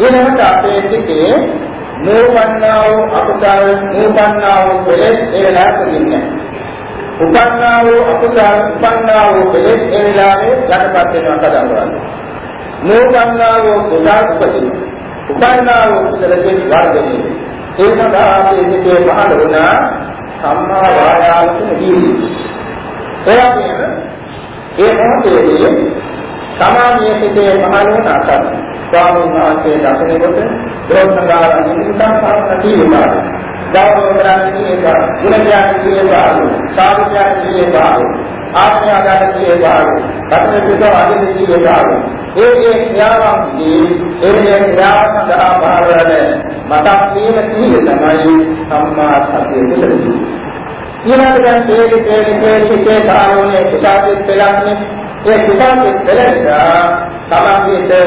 ඊළඟට අපේ සිටේ නෝවන්නා වූ අකුසල නෝවන්නා වූ කෙලෙස් ඒ වෙලාවකින්නේ උපන්නා වූ අකුසල උපන්නා වූ කෙලෙස් ඒ වෙලාවේ යටපත් වෙනවා කදවනවා නෝවන්නා වූ කුසල උපදී උපන්නා වූ කුසලයෙන් වර්ධනය. ඒ සඳහා අපේ සිටේ පහළ වුණා සම්මා වායාමතුන දීවි. ඒ වගේම ඒ මොහොතේදී සමාධිය සිටේ පහළ වන අතර ස්වාමීන් වහන්සේ දකිනකොට දෝෂණාර නිමිතම් පාරණ දීවා. ගෞරව කරන්නේ ඒක, ගුණ ඥානයේ බාහුව, සාධු ඥානයේ බාහුව, ආත්මයාගාරයේ බාහුව, කතරේ පිටව අධිනීයේ බාහුව. ඒ ඒ ඥානන්දී ඒ ඒ ඥාන සඳහා බාහවරණ මතක් වීම කීය තමයි සම්මා සතිය පිළිබඳ. ඊළඟට දැන් තේරි තේරි තේරි තේ කාරණේ කුසාවෙත් පෙළන්නේ ඒ කුසාවෙත් පෙළෙනවා තමන්ගේ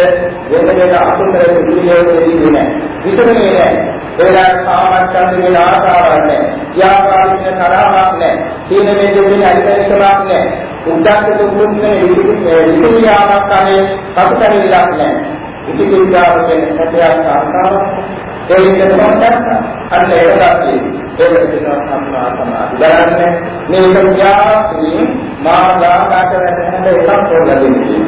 වෙන වෙන අකුසල පිළිවෙලෙදී නෑ. විතරනේ නෑ. ඒලා සාමච්ඡන්දේ ආසාවක් නෑ. ව්‍යාපාරික තරහක් නෑ. සීන මේ දෙන්නේ අධිකරණයක් නෑ. උද්දච්ච දුක්ඛනේ විවිධාවක් තමයි කපුටරිලක් නෑ. ඉතිවිදාව වෙන සත්‍යයක් ආකාරය ඒ විදිහට මොකක්ද? අන්න ඒකත් ඒක කියනවා සම්මා සමාධි. බලන්න මේක ඥාති මාර්ගාකාට වෙන එකක් පොරදින්නේ.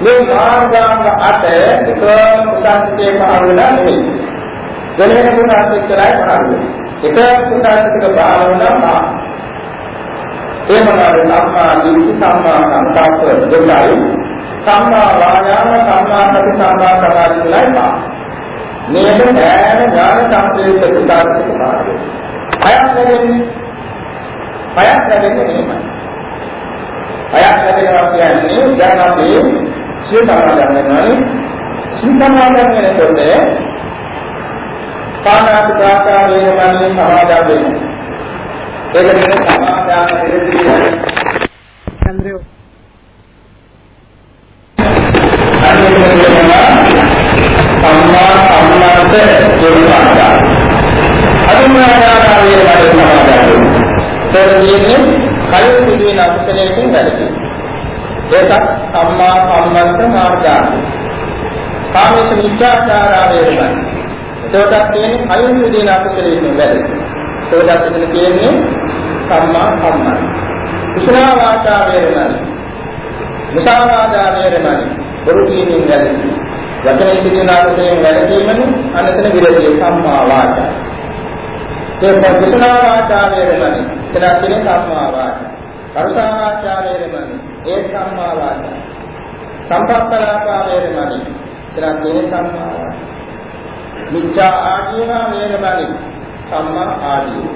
මේ මාර්ගාංග අට එක උදාහරණයක පහළලා නෙවෙයි. වෙන වෙන කුණාත් එක්කලා පහළලා. එක කුණාත්ක භාවනා ඒ මොනවාද සම්මා දිට්ඨි සම්මා සංකප්ප දෙකයි. සම්මා වායාම සම්මා සති සම්මා සමාධි කියලායි පා මේක ඈන ඥාන සම්පේත ප්‍රකාශක මාර්ගය අයත් ලැබෙන්නේ අයත් ලැබෙන්නේ නෙමෙයි අයත් ලැබෙනවා කියන්නේ දැන් අපි සීතමාදන් වෙනවානේ සීතමාදන් වෙනකොට පානාති ප්‍රාසා වේදමන්නේ සමාදන් වෙනවා ඒක නේ සමාදාන දෙවියන් චන්ද්‍රයෝ සම්මා සම්මාත දුර්වාදා අදුමාදාන වේදමන්නේ තියෙන්නේ කලින් සිදුවෙන අකුසලයකින් වැළකීම. ඒකත් සම්මා සම්බන්ත මාර්ගාංගය. කාමයේ මිත්‍යාචාරා වේරමණී. ඒකත් තියෙන්නේ කලින් සිදුවෙන අකුසලයකින් වැළකීම. ඒකත් එතන තියෙන්නේ සම්මා සම්බන්ත. කුසලා වාචා වේරමණී. මුසාවාදා වේරමණී. බොරු කීමෙන් වැළකීම. වචනේ සිදුවන අකුසලයෙන් වැළකීමනේ අනතන විරතිය සම්මා වාචා. ඒ කුසලා වාචා වේරමණී. එතන තියෙන සම්මා වාචා. කරුණා වාචා වේරමණී. ඒ සම්මා වාචා. සම්පත්තලාපා වේරමණී. එතන තියෙන සම්මා වාචා. මිච්ඡා ආජීවා වේරමණී. සම්මා ආජීව.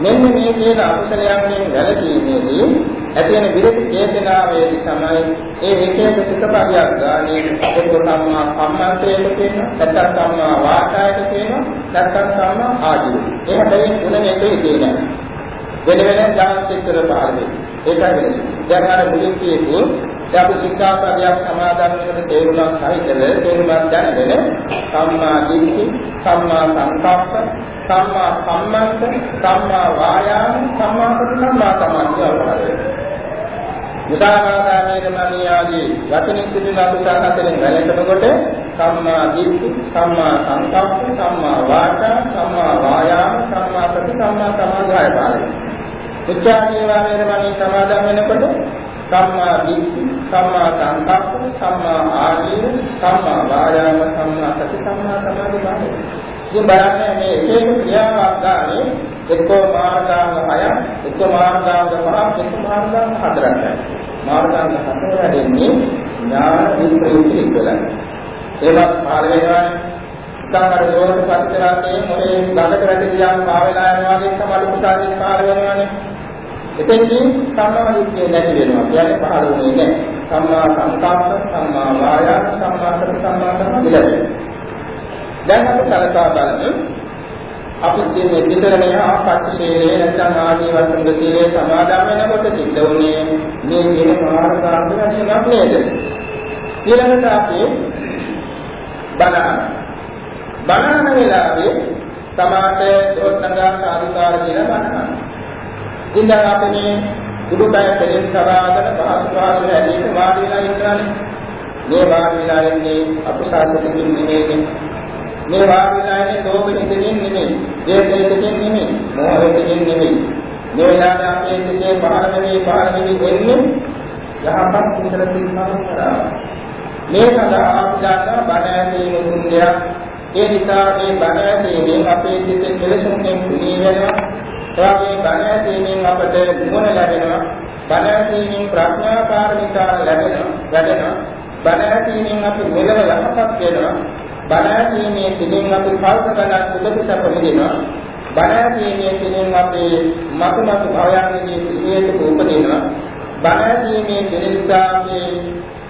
මෙන්න මේ කියන අකුසලයන්ගෙන් වැළකීමේදී ඇති වෙන විරති චේතනාවේදී තමයි ඒ එක එක සිතපදියක් ගානේ ඒක සම්මා සම්මාන්තයට කියන නැත්නම් සම්මා වාචායට කියන නැත්නම් සම්මා ආජීව. එහෙම දෙයින් තුන එකේ තියෙනවා. වෙන වෙන ඥානචිත්තර පාරේ. ඒකයි වෙන්නේ. දැන් අර මුලින් කියපු අපි ශික්ෂාපදයක් සමාදන් වෙනකොට තේරුමක් සහිතව තේරුමක් දැනගෙන සම්මා දිට්ඨි, සම්මා සංකප්ප, සම්මා සම්මන්ත, සම්මා වායාම, සම්මා සති, සම්මා සමාධිය අවබෝධ මුදාමාදානයේ මනිය ආදී වචනින් සිදුවන අකුසල හතරෙන් වැළකෙනකොට සම්මා දිට්ඨි, සම්මා සංකප්ප, සම්මා වාචා, සම්මා වායාම, සම්මා සති, සම්මා සමාධිය පාරේ. උච්චාරණීය වේරමණී සමාදන් වෙනකොට සම්මා දිට්ඨි, සම්මා සංකප්ප, සම්මා ආජීව, සම්මා වායාම, සම්මා සති, සම්මා සමාධි භාවය. ඉතින් බලන්න මේ එක එක ක්‍රියාවක් ගානේ එක්කෝ මාර්ගාංග 6, එක්කෝ මාර්ගාංග 5, එක්කෝ මාර්ගාංග 4ක්. මාර්ගාංග 4 වැඩෙන්නේ ඥාන විප්‍රයුක්ති ඉක්වලයි. ඒවත් පාර වෙනවානේ. සංකාර දෝෂ පත්‍රාතේ මොලේ ගඳක රැඳ ගියාම කාවලා යනවා වගේ සමහර කුසාරී කාල වෙනවානේ. එතෙන්දී සම්මා දිට්ඨිය නැති වෙනවා. කියන්නේ පහළ වෙන්නේ නැහැ. සම්මා සංකප්ප, සම්මා වායාම, සම්මා සති, සම්මා සමාධි දැන් අපි සලකා බලමු. අපි කියන්නේ විතරනේ ආපත්‍ශේලේ නැත්නම් ආදී වස්තුන් දෙකේ සමාදාන වෙනකොට සිද්ධ වුණේ මේ කියන මාර්ගාන්ත නැතිනම් නේද? ඊළඟට අපි බලන්න. බලන වෙලාවේ තමාට දොස්නගා සාධුකාර කියලා බලනවා. ඉතින් අපි මේ උඩුකය දෙලින් සබාගෙන පහසු පහසු හැදීට වාඩි වෙලා ඉන්නානේ. මේ වාඩි වෙලා ඉන්නේ අපසාරකකින් නෙමෙයි. මේ වාඩි වෙලා ඉන්නේ ලෝකෙකින් නෙමෙයි. දේශයකින් නෙමෙයි. මොහොතකින් නෙමෙයි. මේ වෙලාවට අපේ සිතේ පහළමනේ පහළමනේ වෙන්නේ යහපත් කුසල සිල්පම් කරා. මේ සඳහා අපි දාන බණ ඇසීම මුන්දියක්. ඒ නිසා මේ බණ ඇසීමෙන් අපේ සිතේ කෙලෙසුන්ගෙන් කුණී වෙනවා. එවාගේ බණ ඇසීමෙන් අපට නුවණ ලැබෙනවා. බණ ඇසීමෙන් ප්‍රඥා පාරමිතා ලැබෙනවා. වැඩෙනවා. බණ ඇසීමෙන් අපි මෙලව යහපත් වෙනවා. බණ ඇසීමේ තුලින් අපි කල්ප ගණන් සුදුසුසප විඳිනවා. බණ ඇසීමේ තුලින් අපි මතු මතු භවයන්ගේ පිළිවෙතක උපදිනවා. බණ ඇසීමේ තුලින් අපි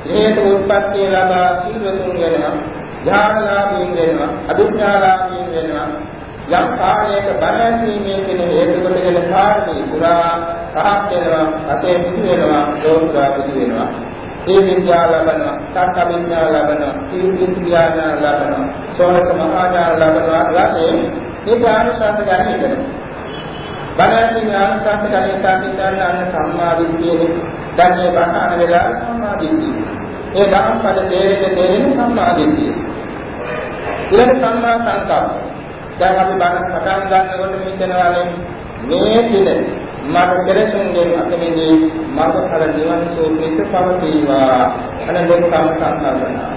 හේතු උත්පත්ති ලබා සීලතුන් වෙනවා. ඥානලාභීන් වෙනවා. අභිඥාලාභීන් වෙනවා. යම් කාලයක බණ ඇසීමේ කියන හේතු කොටගෙන කාර්යී පුරා රහත් වෙනවා අතේ පිටු වෙනවා ලෝකා පිටු වෙනවා. ඒ විද්‍යාව ලබනවා සත්‍ය විද්‍යාව ලබනවා සීල විද්‍යාව ලබනවා සෝනක මහාඥාන ලබනවා. වාසේ මේ ප්‍රාණසත් ගන්න ඉගෙන බණ ඇසීම ආනසත් ගන්න තාකින් අන්න සම්මා දිට්ඨියේ දැන් මේ බණ අන වෙලාව සම්මා දිට්ඨිය ඒ ධම්ම පද තේරෙන්නේ තේරෙන්නේ සම්මා දිට්ඨිය ඊළඟ සම්මා සංකල්ප දැන් අපි බණ පටන් ගන්නකොට හිතනවානේ මේ පිළ මට කෙරෙසුන්ගෙන් අකමැදී මාර්ගඵල නිවන් සෝපිත පවතිවා අනන්ත සම්සංකල්පනා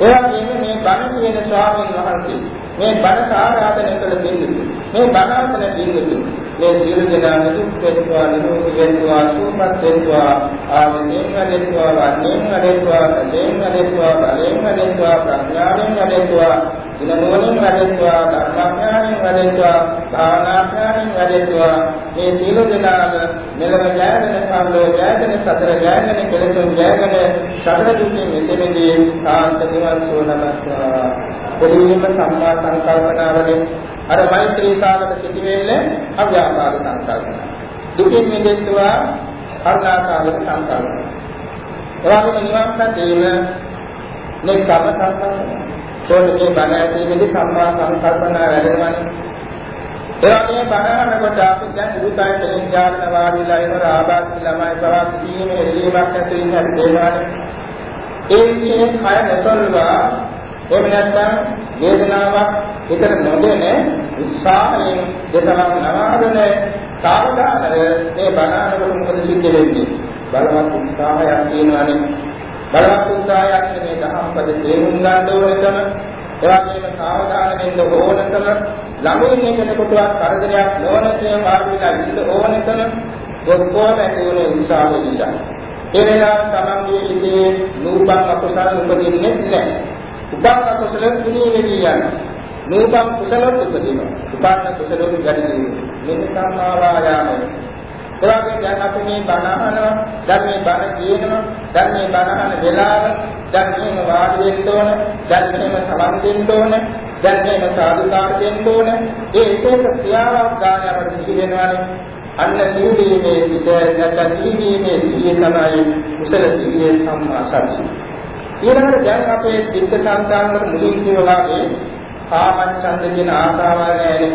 ඒ වගේම මේ බණ කියන ස්වාමීන් වහන්සේ මේ බණ ආරාධනය කළ බින්දුතු මේ බණ අතර බින්දුතු මේ සියලු දෙනා දුක් වේදවා නිරෝධ වේදවා සුවපත් වේදවා ආමෙන් වේදවා වන්නේ වේදවා කලෙන් වේදවා බලෙන් වේදවා ප්‍රඥාවෙන් වේදවා ඉනෝනින් වැඩෙත්වා ධර්මඥානෙන් වැඩෙත්වා භාවනාඥානෙන් වැඩෙත්වා. මේ සීල දනාම මෙලව ජයගෙන සම්ලෝ ජයගෙන සතර ජයගෙන කෙලෙසුන් ජයගෙන සතර දුකින් මෙතෙමදී සාන්ත නිවන් සුව ලබත්වා. පොදුම සම්මා සංකල්පනාවලින් අර මෛත්‍රී සාගත සිටි වේලේ අව්‍යාපාද සංකල්පන. දුකින් මිදෙත්වා කරුණාකාරක සංකල්පන. එවාගේම නිවන් සැදීම නෙක්ඛම් සංකල්පන ඒකේ බණ ඇසීමේදී සම්මා සංකල්පනා වැඩෙනවානේ. ඒ වගේම බණහන කොට අපි දැන් උරුතයි දෙලින්ජාන වාඩිලා ඉවර ආබාධ ළමයි බවක් කීමේ එළියක් ඇති ඉන්න දේවානේ ඒ විදිහේ කය නැසල්වා. එහෙම නැත්නම් වේදනාවක් හිතට නොදෙන උත්සාහයෙන් දෙතනම් නවාගෙන සාවධානව මේ බණහනකොට මොකද සිද්ධ වෙන්නේ? බලවත් උත්සාහයක් තියෙනවානේ. බලවත් උත්සාහයක් මේ දහම් පද තේරුම් ගන්න ඕනකම එවැගේම සාවධාන වෙන්න ඕනකම ළඟින් කෙනෙකුටවත් කරදරයක් නොවන තේ මාර්ගිකලා ඉන්න ඕනකම ඔක්කොම ඇතුළේ උත්සාහ නිසා ඒ වෙලාව තමන්ගේ ඉතේ නූපන් අකුසල උපදින්නේ නැහැ. උපන් අකුසල පිළිවෙලිය යන නූපන් කුසල උපදිනවා. උපන් කුසල උපදිනවා. මෙන්න සම්මාවායාමයි. ඒවාගේ දැන් අපි මේ බණ අහනවා, දැන් මේ බණ කියනවා, දැන් මේ බණ අහන වෙලාව, දැන් මේම වාඩි වෙන්න ඕන, දැන් මේම සමන් දෙන්න ඕන, දැන් මේම සාදුකාර දෙන්න ඕන. ඒ එක එක ක්‍රියාවක් ගන්න අපිට සිහි වෙනවානේ. අන්න නිවීමේ සිට නැත්නම් නිවීමේ සිහිය තමයි කුසල සිහියේ සම්මා සතිය. ඊළඟට දැන් අපේ චිත්ත සංකාරවල මුලින් කියලාගේ කාමච්ඡන්ද කියන ආසාවල් නැහැ,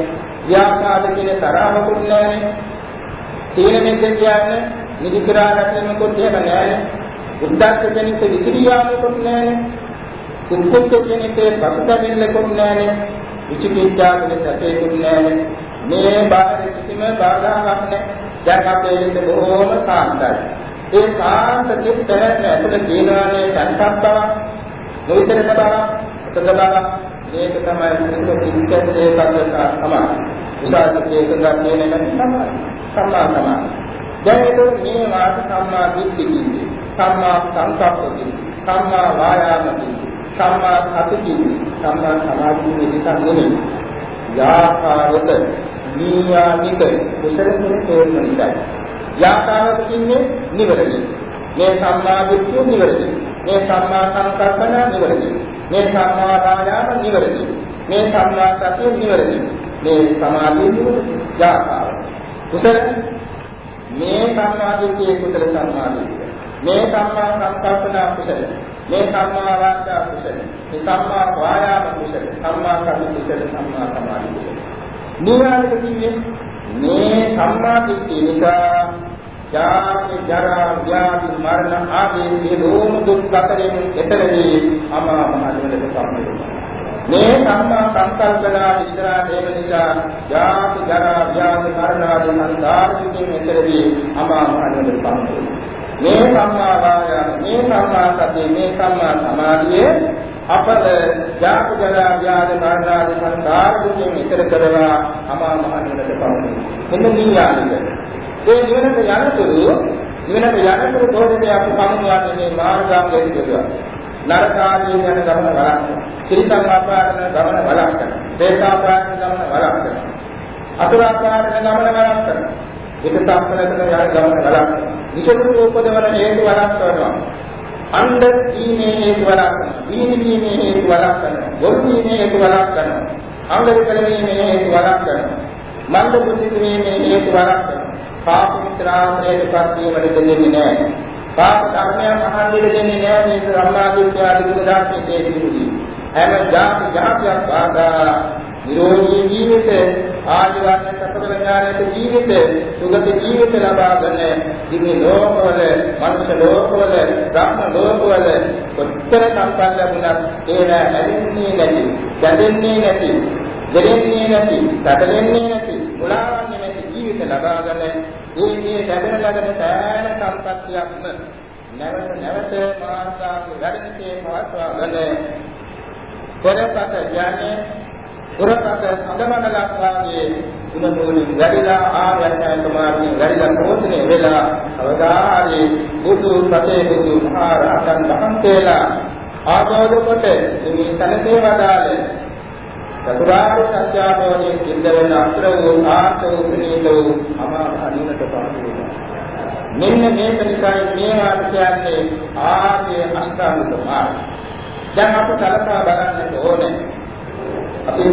ව්‍යාපාද කියන තරහකුත් නැහැ. තීන මෙද්ද කියන්නේ නිදි කරා රැකීමකුත් එහෙම නැහැ. උද්දච්ච ජනිත වික්‍රියාවකුත් නැහැ. කුක්කුත් ජනිත පසුතැවෙන්නකුත් නැහැ. විචිකිච්ඡා කියන සැපේකුත් නැහැ. මේ බාහිර කිසිම බාධාවක් නැහැ. දැන් අපේ හිත බොහොම සාන්තයි. ඒ සාන්ත චිත්ත ඇතුළේ තියෙනවානේ සංකප්ප බව, නොවිතර බව, සතර බව, මේක තමයි සිංහ චිත්තයේ පදක තමයි. උදාහරණයක් එකක් කියන්නේ නැහැ සම්මා සමාධි. දැන් ඒක මේ වාද සම්මා දිට්ඨි කියන්නේ. සම්මා සංකප්ප කියන්නේ. සම්මා වායාම කියන්නේ. සම්මා සති කියන්නේ. සම්මා සමාධි කියන්නේ නෙමෙයි. යාකාරත නීයානික කුසල තුන තේරුම් ගන්නයි. යාකාරත කියන්නේ නිවැරදි. මේ සම්මා දිට්ඨිය නිවැරදි. මේ සම්මා සංකල්පන නිවැරදි. මේ සම්මා වායාම නිවැරදි. මේ සම්මා සතිය නිවැරදි. මේ සමාධිය නිවැරදි. යාකාර. කුසල මේ සම්මාදිට්ඨිය කුසල සම්මාදිට්ඨිය. මේ සම්මා සංකල්පන කුසල. මේ සම්මා වාචා කුසල. මේ සම්මා වායාම කුසල. සම්මා සති කුසල සම්මා සමාධි කුසල. නිවැරදි කිව්වේ මේ සම්මාදිට්ඨිය නිසා ජාති ජරා ව්‍යාධි මරණ ආදී සියලුම දුක් අතරින් එතරදී අමා මහ නිවනට සම්බන්ධ මේ සම්මා සංකල්පනා විස්තරා දේව නිසා ජාති ජරා ව්‍යාධි මරණ ආදී සංසාරිකින් එතරදී අමා මහ නිවනට සම්බන්ධ මේ සම්මා වායාම මේ සම්මා සතිය මේ සම්මා සමාධිය අපද ජාති ජරා ව්‍යාධි මරණ ආදී සංසාරිකින් එතර කරවා අමා මහ නිවනට සම්බන්ධ මෙන්න නියානික ඒ නිවනට යනතුරු නිවනට යනතුරු තෝරන්නේ අපි සමුවන්නේ මේ මාර්ගාංගයෙන් කියනවා. නරකාදී යන ගමන බලන්න. ත්‍රිසං ආපාදන ගමන බලන්න. දේශාපාදන ගමන බලන්න. අතුරාපාදන ගමන බලන්න. එක සම්පලකන යන ගමන බලන්න. විසුණු උපදවන හේතු වළක්වනවා. අණ්ඩ දීමේ හේතු වළක්වනවා. දීනි දීමේ හේතු වළක්වනවා. ගොල් දීමේ හේතු වළක්වනවා. අංග කරමීමේ හේතු වළක්වනවා. මන්ද බුද්ධි දීමේ හේතු වළක්වනවා. පාප මිත්‍රාශ්‍රයටපත් වීමට දෙන්නේ නැහැ. පාප කර්මයන් අහන්නේ දෙන්නේ නැහැ මේ සම්මාදිට්ඨිය ආදී ගුණ ධර්මයේ තේරුම්දී. හැම ජාති ජාතියක් වාදා නිරෝධී ජීවිත ආජීවන සතර ඥානයේ ජීවිත සුගත ජීවිත ලබාගෙන දිවි ලෝකවල මනුෂ්‍ය ලෝකවල බ්‍රහ්ම ලෝකවල උත්තර සම්පන්න ලැබුණත් ඒ නැහැන්නේ නැති, දැදෙන්නේ නැති, දෙරෙන්නේ නැති, සැටලෙන්නේ නැති, මුලාවන්නේ ජීවිත ලබාගෙන ඒ මේ ලැබෙන ලබන සෑම සම්පත්තියක්ම නැවත නැවත මාර්ගාංග වැඩිතේ පවත්වාගෙන පොරපත යන්නේ පුරපත සම්මනලක් වාගේ ගුණමූලින් වැඩිලා ආර්යයන් මාර්ගයෙන් වැඩිලා පෝෂණය වෙලා අවදාහරි බුදු සතේ බුදු මහා රහතන් වහන්සේලා ආභෝධ කොට මේ තනසේ වදාළේ චතුරාර්ය සත්‍ය අවබෝධයෙන් සිද්ධ වෙන අත්‍ර වූ ආර්ථ වූ ප්‍රණීත වූ අමා අනිනත පහසු වෙනවා. මෙන්න මේක නිසා මේවා කියන්නේ ආර්ය අෂ්ටාංගික මාර්ගය. දැන් අපි කලකා බලන්න ඕනේ. අපි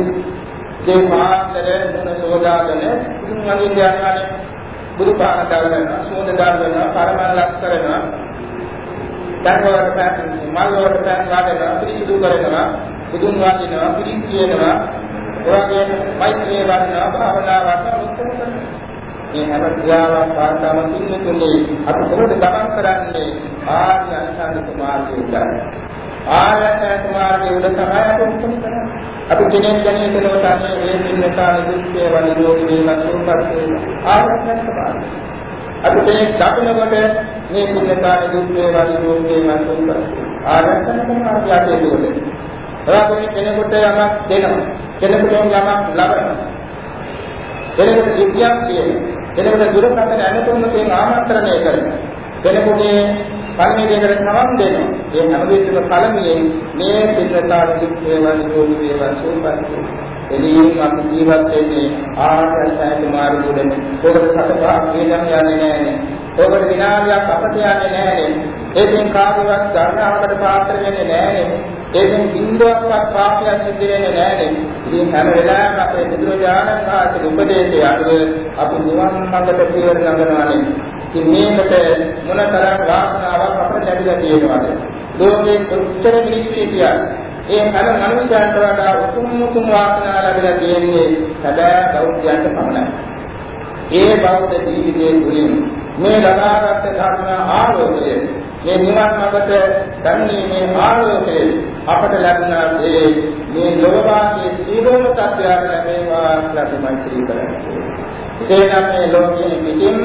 මේ මාර්ගයේ මොන සෝදාගෙන මුලින් යන්නේ බුදු පාන දාගෙන සෝද දාගෙන පරමලක් කරනවා. දැන් වලට මල් වලට ගාගෙන පිළිසුදු කරනවා බුදුන් වහන්සේනවා පිළිස් කියනවා ඔයගෙම මෛත්‍රී වර්ණා භාවනා වර්ණා උත්තර කරනවා. මේ හැම ක්‍රියාවක් පාඩම පිළිතුනේ අපි කොහොමද ගමන් කරන්නේ ආර්ය අෂ්ටාංගික මාර්ගය උදාහරණ. ආර්ය අෂ්ටාංගික මාර්ගය උද තමයි අපි උත්තර කරන්නේ. අපි කෙනෙක් ගැන හිතනවා තමයි මේ පින්නකාන දුක්ඛේ වනිරෝධී වස්තුපත් ආර්ය අෂ්ටාංගික මාර්ගය. අපි කෙනෙක් දකිනකොට මේ පින්නකාන දුක්ඛේ වනිරෝධී වස්තුපත් ආර්ය අෂ්ටාංගික මාර්ගය ඇතුළේ. ඔයාගේ කෙනෙකුට යමක් දෙනවා. කෙනෙකුට යමක් ලබනවා. කෙනෙකුට විද්‍යාවක් කියනවා. කෙනෙකුට දුරකථන ඇමතුමකින් ආමන්ත්‍රණය කරනවා. කෙනෙකුගේ පරිණිදයකට සමන් දෙනවා. ඒ හැම විටම කලමියෙන් මේ පිටතාව දුක්ඛේ වනිරෝධී වේවා සෝපත්. එළියෙන් අපි ජීවත් වෙන්නේ ආර්යසත්‍ය මාර්ගයෙන්. ඔබට සතපා වේදම් යන්නේ නැහැ. ඔබට විනාඩියක් අපත යන්නේ නැහැ. ඒකෙන් කාර්යයක් ධර්මයකට පාත්‍ර වෙන්නේ නැහැ. ඒකෙන් බින්දුවක්වත් පාපයක් සිද්ධ වෙන්නේ නැහැ. ඉතින් හැම වෙලාවෙම අපේ බුදුරජාණන් වහන්සේ උපදේශය අනුව අපි නිවන් මාර්ගට පියවර නගනවානේ. ඉතින් මේකට මොනතරම් වාසනාවක් අපිට ලැබිලා තියෙනවද? ලෝකේ කොච්චර මිනිස්සු කියනවා ඒ හැම මනුෂ්‍යයන්ට වඩා උතුම් උතුම් වාසනාව ලැබිලා තියෙන්නේ සැබෑ බෞද්ධයන්ට පමණයි. ඒ බෞද්ධ ජීවිතයේ තුලින් මේ ලබාගත් ධර්ම ආලෝකය මේ නිවන් මාර්ගට ගන්නීමේ ආලෝකය අපට ලැබුණා ඒ මේ ලෝභාගේ සීලෝම සත්‍යය ලැබේවා කියලා මෛත්‍රී කරන්නේ. එසේනම් මේ ලෝකයේ පිටින්ම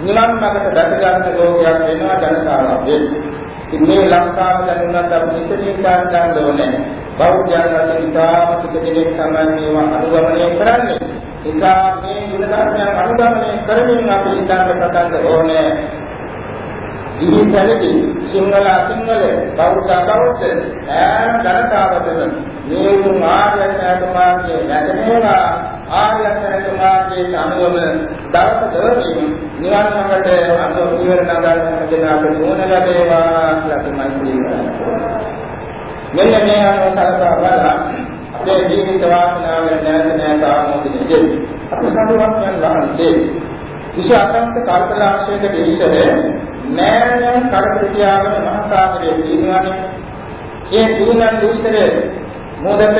නිවන් මාර්ගට දැක ගන්න ලෝකයක් වෙනවා ජනතාවක් වෙන්නේ. ඉතින් මේ ලංකාව දැනුණත් අපි ඉතින් ගන්න ඕනේ. බෞද්ධයන් අතර ඉතාම පිටකෙනෙක් තමයි මේවා අනුගමනය කරන්නේ. ඒකා මේ ගුණ ධර්මයන් අනුගමනය කරමින් අපි ඉඳන් පටන් ඕනේ. ඉහිතලදී සිංහල සිංහල බෞද්ධ බෞද්ධ ඈ ජනතාවටම මේ මාර්ගය සාධමාර්ගය නැතේවා ආර්ය අෂ්ටාංග මාර්ගයේ අනුවම දවස දවසින් නිවන් මාර්ගයට අනුව පියවර නගන්න දෙනාට නුවණ ලැබේවා කියලා තමයි කියනවා. මෙන්න මේ අනුව සලකා බලලා අපේ ජීවිත වාසනාව නැත නැත ආමෝදිතේ අපි සතුටක් යන වහන්සේ විශේෂ අසංක කල්පලාක්ෂයක දෙවිතේ නෑනෑන් කරපිටියාවන මහසාගරයේ දිනවනේ ඒ දිනන දුස්තරේ මොදට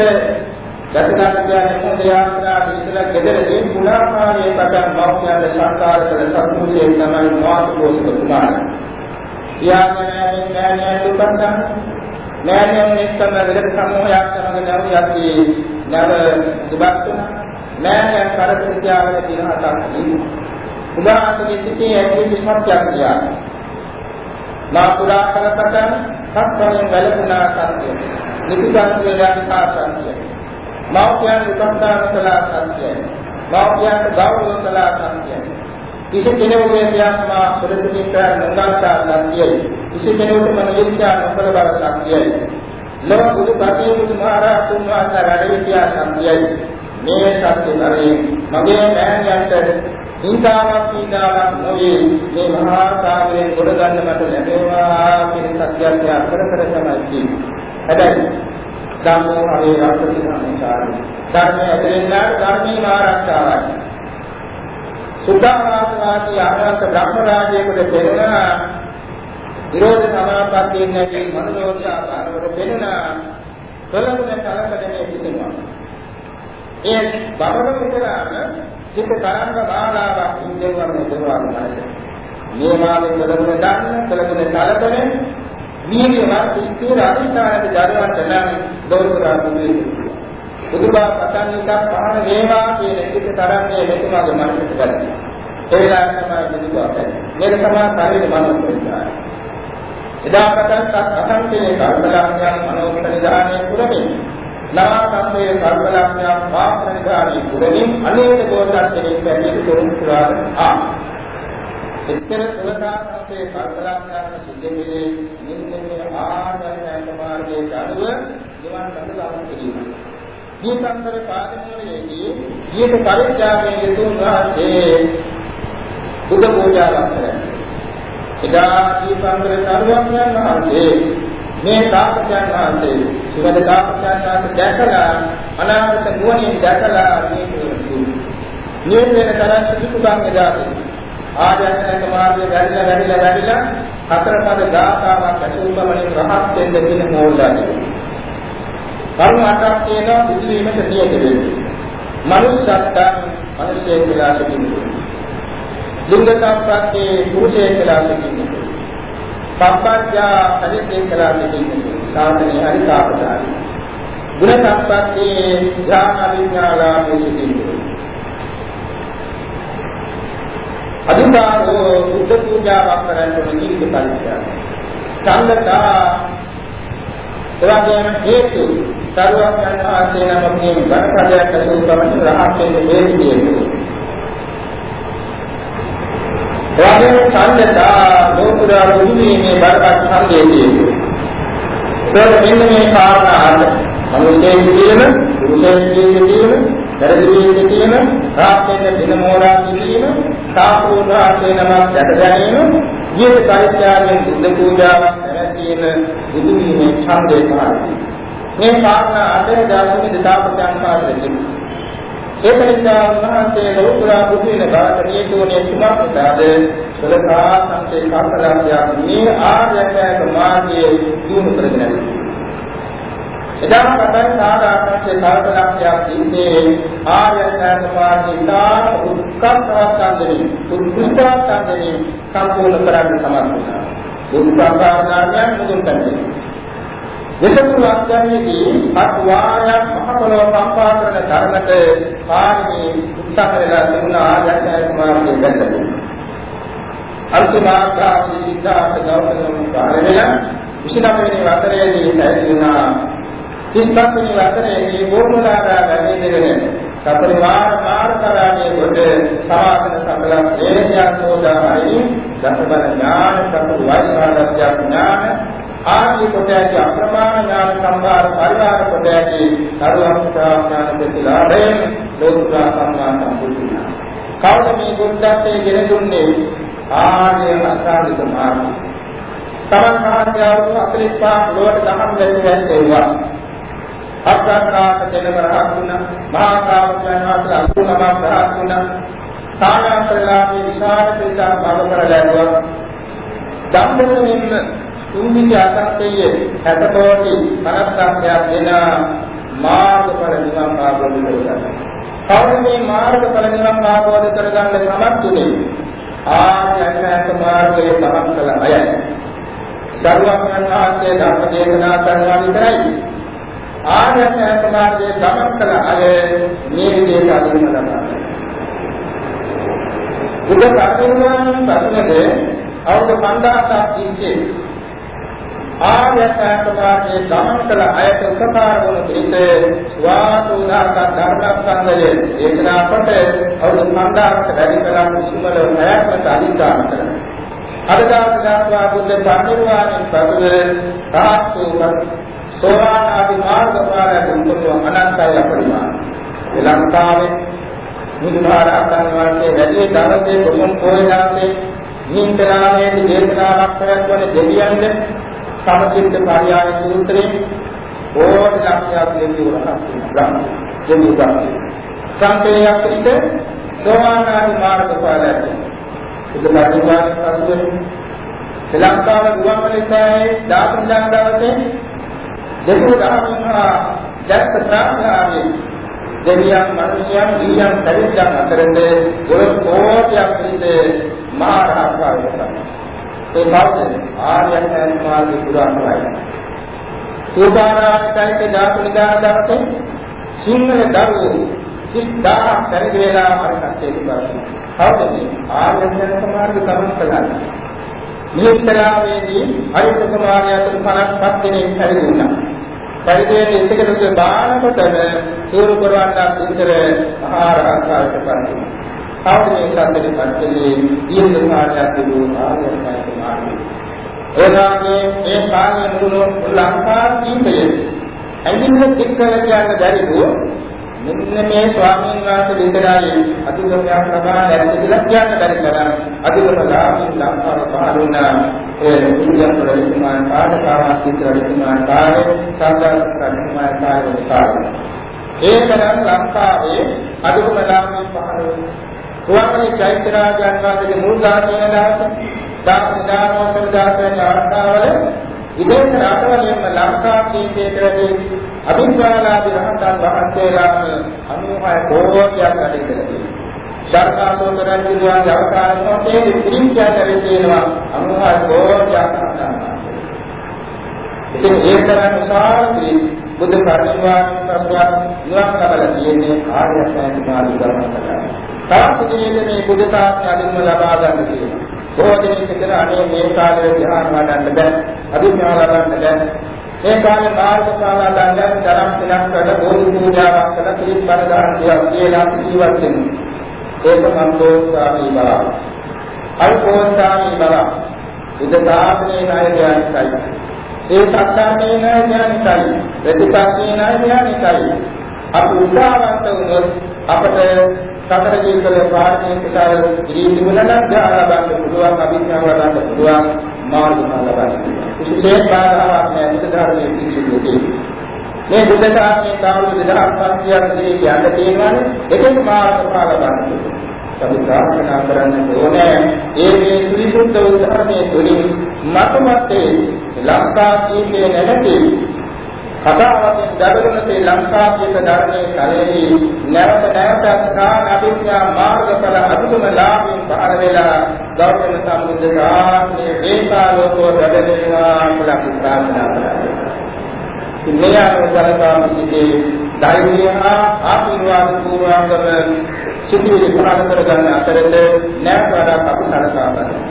ගතගත කියන්නේ මොහොත යාත්‍රා විතර ගෙදරදී පුලාකාරයේ පටන් මෞඛ්‍යයන්ට සංකාර කළ සත්මුලේ තමයි මාතෘකෝෂක කුමාරය. යාමනෑනේ නෑනේ දුකන්දන් නෑනේ එක්කම ගෙදර සමූහයක් සමග නරු යති නර දුබක් තුන නෑනේ කරපිටියාවන දින හතක් ඉන්නේ. උදාහරණයක් සිටී ඇති විස්මත්යක් කියා. මා පුරා කරපතන් සත්‍යයෙන් වැළකුණා සත්‍ය. නිකුත් වේදනා සත්‍ය. මෞඛ්‍යයන් උපස්ථාන කළා සත්‍යයි. මෞඛ්‍යයන් ගෞරව කළා සත්‍යයි. කිසි කෙනෙකුගේ ප්‍රයත්න ප්‍රතිපිට නොගන්නා සත්‍යයි. කිසි කෙනෙකුට මනියච්ඡා නොකළ බව සත්‍යයි. ලෝක බුදු කටියුතු මහරහතුන් වහන්සේ වැඩවිතියා සත්‍යයි. මේ සත්‍ය කරේ මගේ මෑණියන්ට හිංසාවක් පීඩාවක් නොවේ මේ මහා සාගරයෙන් ගොඩ ගන්න මට ලැබේවා කියන සත්‍යය අකර කර තමයි කියන්නේ. හැබැයි ධම්මෝ හරේ රාජ්‍ය සංසාරේ ධර්මයේ ඇදෙන්නාට ධර්මයේ ආරක්ෂාවයි සුද්ධාවාසවාදී ආරක්ෂක බ්‍රහ්ම රාජ්‍යයකට පෙරණ විරෝධ සමාපත්තියෙන් නැති මනෝලෝක ආකාරවල පෙරණ කලමුණ කලකදමේ සිටිනවා ඒ බබල විතරම චිත්ත තරංග බාලාවක් ඉන්දවන්න දරුවාගේ මනසේ මේ මාගේ කලමුණ දාන්න කලමුණ කලකනේ වීර්යවත් ස්ථිර අධිෂ්ඨානක ජරවන්ට නම් ගෞරවලා දුන්නේ. බුදුබා පතන් එකක් පහන වේවා කියන එක තරන්නේ මෙතුමාගේ මනසට ගත්තා. ඒ ලාංකමයි බුදුබා කියන්නේ. මේක තමයි ශරීර මනස පරිචාරය. එදා පටන් අසංකේය කල්පලාඥාන මනෝපරිධානයේ පුරමින් නාමකම්මේ කල්පලාඥාන පාපරිධානයේ පුරමින් අනේක දෝෂයන් දෙකෙන් තුරුම් පුරාද ආ එච්චර සලකාපේ කල්පනාඥාන සිද්ධෙන්නේ මෙන්න මේ ආර්යයන් මාර්ගයේ අනුව නිවන් ළඟ ගමන් කිරීම. දීපන්තර පාදමූලයේදී ඊට පරිත්‍යාගයේ යතුන් වාසේ බුද්ධ පූජාවක් කරන්නේ. එදා දීපන්තර සර්වඥයන් වහන්සේ මේ තාපසයන් වහන්සේ සුවද තාපසයන් වහන්සේ දැකලා අනාගත නුවණින් දැකලා මේ නියම වෙන තරම් සුදුසුකම් එදා ආධ්‍යාත්මික මාර්ගයේ වැඩිලා වැඩිලා වැඩිලා හතර පද ගාථාවක් අතුල්පමණින් රහත් වෙන්න කියන මෝල්ලා. කරුණ අටක් තියෙනවා බුදු වීමට නියත වෙන්නේ. මනුස්සත්වයන් මිනිසෙක් කියලා සිටින්නේ. ලිංග සම්ප්‍රාප්තියේ පුරුෂයෙක් කියලා සිටින්නේ. සම්පත්‍යා හරිතේ කියලා සිටින්නේ. සාධනේ හරි සාපදායි. ගුණ සම්ප්‍රාප්තියේ ඥාන විඥානාවේ සිටින්නේ. අදුකාරෝ බුද්ධ පූජාවක් කරන්න ජීවිත පරිත්‍යාගය. සංගතා එවැගේම හේතු සරුවක් යන ආසේ නම් මේ බණපදයක් කරපු ගමන් රහත් වෙන්න හේතු තියෙනවා. එවැගේම සංගතා ලෝකුරා මුදීමේ බරපත් සංදේශය. ඒක මෙන්න මේ කාරණා අද මනුෂ්‍යයෙක් කියන පුරුෂයෙක් කියන පෙරදිරියේ තියෙන රාත්‍රියේ දින මෝරා කිරීම සාපෝදාසේ නමක් දැක ගැනීම ජීවිත පරිත්‍යාගයෙන් බුද්ධ පූජාවක් නැතින බුදු වීමේ ඡන්දේ තමයි මේ කාරණා අතර දාසුනි දතාපචාන් පාදයෙන් ඒක නිසා මහත්යේ ලෝකුරා බුදුන බාට නියතුනේ කුමක්දාද සලකා සංසේ කාතරාසියක් මේ ආර්යයක මාර්ගයේ දිනු කරගෙන එදා පටන් සාධාරණයේ සාධලක්ෂයක් ඉන්නේ ආර්ය සමාධිතා උත්කර්ෂවත්කන්දේ උත්කෘෂ්ඨවත්කන්දේ සම්පූර්ණ කරන්න සමත් වුණා. උත්කර්ෂාඥානයන් මුදුන් කරන්නේ. දෙසතුන් අධ්‍යයනයේදී අත්වාරයක් මහපොළොව සම්පාදන ධර්මත පාරමී උත්සාහ වෙලා තිබුණ ආර්ය සමාධිය දැක්කේ. අල්පමාර්ගා විචාර දවසම කාර්යය 29 වෙනි වසරේදී පැහැදිලිුණා සිස්සක්නි වතරේ මේ බෝධනාරා වැඩිදෙගෙන සතරිවාර මාර්ගතරාණිය කොට සමාසන සකල හේයයන් සෝදාහයි දසබල ඥාන සතු වෛශාලත්‍ය ඥාන ආදී කොට ඇති අප්‍රමාණ ඥාන සම්භාර පරිවාර කොට ඇති සර්වඥතා ඥාන ප්‍රතිලාභයෙන් ලෝකුරා සම්මා සම්පූර්ණ කවුද මේ බුද්ධත්වයේ ගෙන දුන්නේ? ආර්ය අසාරික මාර්ගය. තමන් කාර්යවල 45 ලෝක දහම් වැටි වැටේවා අත්කාක දෙනම රහත් වුණා. මහා කාමයන් වහන්සේ අතුනම රහත් වුණා. සායන්තරලාගේ විශාල පිටා බව කරලා ධම්මයෙන් තුන්විති අසත්‍යයේ හැතකෝටි 50ක් දෙන මාර්ගඵල නිවන් ආબોධ කරගන්න. කවුරු මේ මාර්ගඵල නිවන් ආબોධ කරගන්න සමත්ුනේ ආර්ය අෂ්ටාංග මාර්ගයේ සමත් කළ අය. සර්වඥාන් වහන්සේ ධර්ම දේශනා කරනවා විතරයි ආර්යයන් සමාජයේ ගමන් කළ අය මේ විදිහට අඳුන ගන්නවා. උද කර්මයන් පස්සේ අවුරුදු 5000ක් තිස්සේ ආර්යයන් සමාජයේ ගමන් කළ අයට උපකාර වන පිළිස ස්වාතුදාක ධර්මස්කන්ධයේ දේශනා කොට අවුරුදු 5000කට වැඩි කලක් මුස්ලිමල ප්‍රයත්න අධිකාර කරනවා. අද දවසේ බුද්ධ පරිනිර්වාණයෙන් පසුව තාක්ෂු සෝවාන් ආදී මාර්ග පාරයන් උපදව අනන්තය අපරිමාණ. ලංකාවේ බුදුහාරහතන් වහන්සේ වැඩි දරසේ කොසම් පොයනාසේ නින්දනාමේ දේශනාවක් කරවන දෙවියන්ද සමචිත්ත පරියාය සූත්‍රයේ ඕන ලක්ෂයක් දෙවි වරහක් දෙවියන්. සංකේයයක් පිට සෝවාන් ආදී මාර්ග පාරයන්. බුදු පරිවාර සම්බන්ධ ශ්‍රී ලංකාවේ ගුවන්විදුලියේ දාපුණා දවසේ දෙවියන් දහමහා දැක්ක ප්‍රාඥාවේ දෙවියන් මනුෂ්‍යයන් දීයන් පරිද්දන් අතරේ ගොඩ කෝටියක් පිළිද මහා රහත්කාරය තමයි. ඒ බෞද්ධ ආර්යයන් මාර්ගය පුරාණයි. සෝපානාචෛත ධාතු නිදානකට සිංහල දරුවෝ සිද්ධා පරිදි වේලා හරකත්තේ ඉබරයි. කවුද මේ ආර්යයන් මාර්ගය සමස්තගන්න. නිහිතරාවේදී අරිත කුමාරයා තුන් 57 දෙනෙක් පරිදුණා. පරිදේන ඉස්සකට බානකොටම සූරු කරවන්නක් විතර ආහාරකාරයට පරිදි. ආවනේ සම්පේ පරිදි දීර්ඝ කාලයක් තිබුණු ආයතනයක මාර්ගය. එදාගේ මේ කාර්ය මුළු ලංකා කීපයේ ඇඟිල්ල දික් කරලා කියන්න බැරිදෝ මෙන්න මේ ස්වාමීන් වහන්සේ විතරයි අදුගමයක් ලබා නැති කියලා කියන්න බැරි තරම් අදුගම ලාභින් ලංකාව පහළුණා ඒ කුලියන් ප්‍රතිමාන පාඩකාවක් විතරයි කාර්ය සාධාරණ ප්‍රතිමාන කාර්ය කාර්ය ඒකනම් ලංකාවේ අදුගම ලාභින් පහළුණා රුවන්වැලි චෛත්‍යරාජයන් වහන්සේගේ මුල් ධාර්මීය දාස දාස දානෝසම දාසයන් ආරක්ෂාවල විදේශ රටවලින්ම ලංකාදීපයේදී අභිඥාලාභී රහතන් වහන්සේලාම 96 කෝටියක් අධික කරලා ශාස්ත්‍රාසෝත රජුගේ අවතාරයේ පිරිච්ඡාදරේ තියෙනවා 96 කෝටියක් රහතන් ඉතින් ඒ තරම් සාර්ථි බුදු පරිනිර්වාණ ප්‍රඥා නිවන් ලබලා තියෙන්නේ ආර්ය අෂ්ටාංග මාර්ග ධර්ම කරලා. තාප්ප ජීවිතේ බුදු සාසනය අදින්ම ලබා ගන්න තියෙනවා. බොහෝ දෙනෙක් කියන අනේ මේ කාලේ ධ්‍යාන වඩන්න බෑ අභිඥා ලබන්න බෑ. මේ කාලේ මාර්ග ශාලා දාන්න ධර්ම තිලක් කළ බෝධි පූජාවක් කළ පිළිස් බරදාන කියලා කියලා ජීවත් වෙනවා. ඒක සම්පෝෂාමී බව. අල්පෝෂාමී බව. බුද්ධ ශාසනයේ ණය ඥානයි ඒ සත්‍යන්නේ ණය ඥානයි ප්‍රතිපත්තියේ ණය ඥානයි අපි උදාවන්ත වුණොත් අපට සතර ජීවිතවල ප්‍රාර්ථනා කුසල ඉරිදිමුලන ධ්‍යාන ලබන්න පුළුවන් අභිඥාව ලබන්න පුළුවන් මාර්ග ලබන්න. විශේෂ බාධාවක් නැහැ බුද්ධ ධර්මයේ පිළිතුරු මේ බුද්ධ ධර්මයේ කාවුද 2500ක් දී කියන්න තියෙනවානේ එකෙන් මාර්ග පාල ගන්න. අපි ප්‍රාර්ථනා කරන්න ඕනේ ඒ මේ සුවිසුද්ධ උදාහරණය තුළින් මතමතේ ලංකා කීපේ නැති කතාවකින් දඩගන ශ්‍රී ලංකාවේ ධර්මයේ කලෙහි නැවත නැවත ස්ථාන අභිඥා මාර්ගඵල අදුම ලාභයෙන් පහර වෙලා ගෞතම සම්බුද්ධ ශාසනයේ වේකාලෝකෝ වැඩෙනවා කියලා ප්‍රාර්ථනා කරනවා. මේ ආකාරයකින් ධෛර්යය ආශිර්වාද පූර්වාංගම සිටිවිලි ප්‍රාණ කරගන්න අතරේ නැවත වඩා අපි සලකා බලනවා.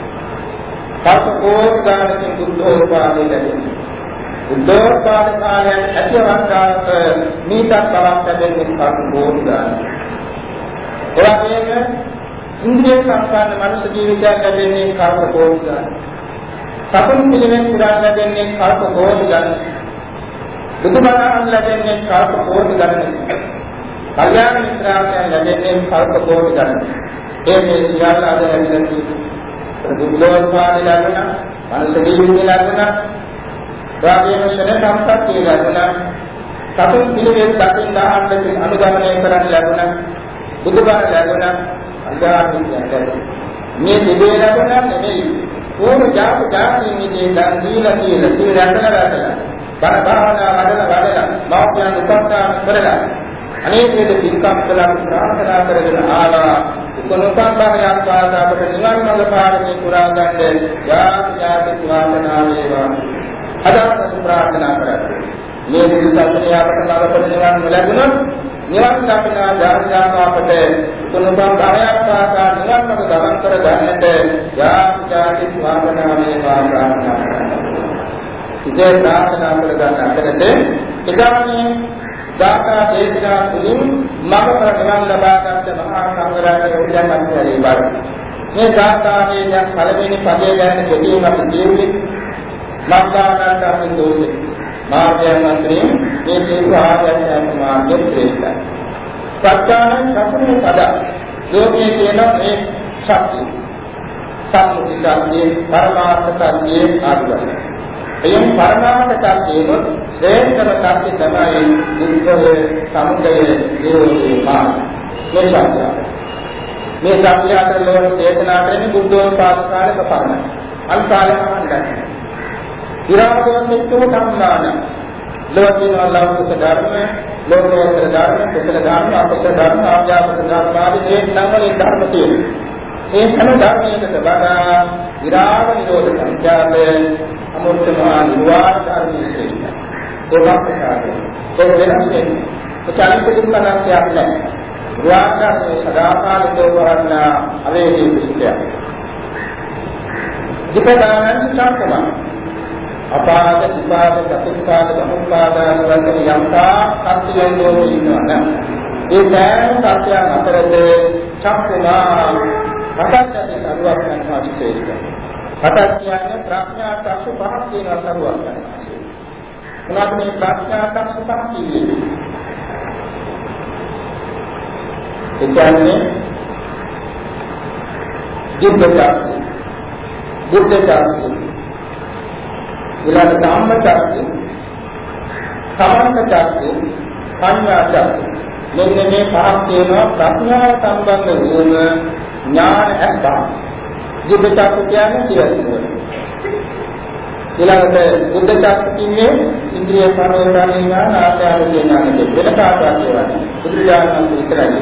කල්ප කෝටි ගානකින් බුද්ධෝත්පාදයේ ලැබෙනවා. උද්දෝත්පාද කාලයන් ඇති අවස්ථාවක මීටත් බවක් ලැබෙන්නේ කර්මෝධ දාන. එවැගේම ඉන්ද්‍රිය සංස්කාර මනුෂ්‍ය ජීවිතයක් ලැබෙන්නේ කර්මෝධ දාන. සතුන් පිළිවෙන් පුරා ලැබෙන්නේ කර්මෝධ දාන. බුදුබණ ලැබෙන්නේ කර්මෝධ දාන. කල්යාණ මිත්‍රායන් ලැබෙන්නේ කර්මෝධ දාන. ඒ මේ සියල්ල අද ලැබෙන්නේ බුද්ධෝත්පාද ලැබෙන මනුෂ්‍ය ජීවිතය ලැබෙන වාගේම ශන සම්පත්තිය ලැබුණා සතුන් පිළිවෙත් දකින්න ආන්නකින් අනුගමනය කරන්න ලැබුණා බුදුබණ ලැබුණා අදාහරින් ලැබුණා. මේ දෙදේ ලැබුණා නෙමෙයි. ඕන ජාත ජාතින් ඉන්නේ දන් දීලා කියලා සිල් රැඳලා රැඳලා බණ භාවනා වඩලා වඩලා මාත්‍යයන් උපස්ථාන කරලා අනේක වේද පින්කම් කළා ප්‍රාර්ථනා කරගෙන ආවා. උපනෝපන්තරයක් වාසාවට නිවන් මඟ පාරමී පුරා ගන්න යාති යාති වාසනා වේවා අදාළව ප්‍රාර්ථනා කරන්නේ. මේ විදිහට අපට නවපද නිවන් ලැබුණොත් නිවන් දකිනා ධර්මයාම අපට තුනුපම් ධර්මයක් පාසා නිවන් මඟ ගමන් කර ගන්නට යාචාටි ස්වාමනාමේ වාග්දානා කරනවා. ඉතේ ප්‍රාර්ථනා කර ගන්න අතරේ එදානේ දාතා දේශනා තුලින් මඟ කර නිවන් ලබා ගන්න මහා සංඝරත්නය උදයන්වත් ලැබී මේ දාතාවේ දැන් පළවෙනි පදේ ගැන දෙවියන් අපි කියන්නේ ලක්කාකාරී දෝෂේ මාර්ගයන් අතරින් මේ හේතු ආයතන මාර්ගයේ ශ්‍රේෂ්ඨයි. සත්‍යාන සම්පූර්ණ පද ලෝකයේ තියෙන මේ ශක්තිය සම්මුති ශක්තිය පරමාර්ථ ශක්තිය ආදිවයි. එයින් පරමාර්ථ ශක්තියම ශ්‍රේෂ්ඨම ශක්තිය තමයි දුක්ඛ සමුදය නිරෝධී මාර්ග. මේ ශක්තිය. මේ ශක්තිය අතර ලෝක චේතනා කරන්නේ බුද්ධෝත්පාද කාලක පමණයි. අන්කාලක මණ්ඩලයි. විරාගයෙන් එක්කම සම්මාන. ලෝකීය ලෞකික ධර්ම, ලෝකෝත්තර ධර්ම, කුසල ධර්ම, අකුසල ධර්ම, ආඥාපක ධර්ම ආදී මේ නවල ධර්ම තියෙනවා. ඒ හැම ධර්මයකට වඩා විරාග නිරෝධ සංඛ්‍යාතය අමුත්තමා නිවාර ධර්මයේ ශ්‍රේෂ්ඨයි. ඒවත් ප්‍රකාරයි. ඒක වෙනස් වෙන්නේ. ඒ චලිත දුක්ඛයක් නැහැ. විරාගයේ සදාකාලිකව වරණ අවේදී දෘෂ්ටිය. විපදානං චක්කමං අපාද විපාද චතුස්පාද සමුපාද වලින් යම්තා සත්‍යයන්ෝ ඉන්නවනම් ඒ සෑම සත්‍යයන් අතරේ චක්කලා හතක්කේ කරුවක් කරනවා විශේෂයි. හතක් කියන්නේ ප්‍රඥා චක්ෂු පහක් කියන කරුවක් කරනවා. මොනවද මේ ප්‍රඥා චක්ෂු පහ කියන්නේ? ඒ කියන්නේ බුද්ධ චක්ෂු බුද්ධ චක්ෂු ඊළඟ ධම්ම චක්කු, සමන්ත චක්කු, සංඥා චක්කු. මෙන්න මේ පහක් තියෙනවා ප්‍රඥාව සම්බන්ධ වූම ඥාන ඇත්තා. ජීවිත චක්කු කියන්නේ කියලා ඊළඟට බුද්ධ ශාස්ත්‍රයේ ඉන්ද්‍රිය පරෝධානය ඥාන ආචාර ඥාන දෙක වෙන කාටවත් ඒවා බුදුරජාණන් වහන්සේ විතරයි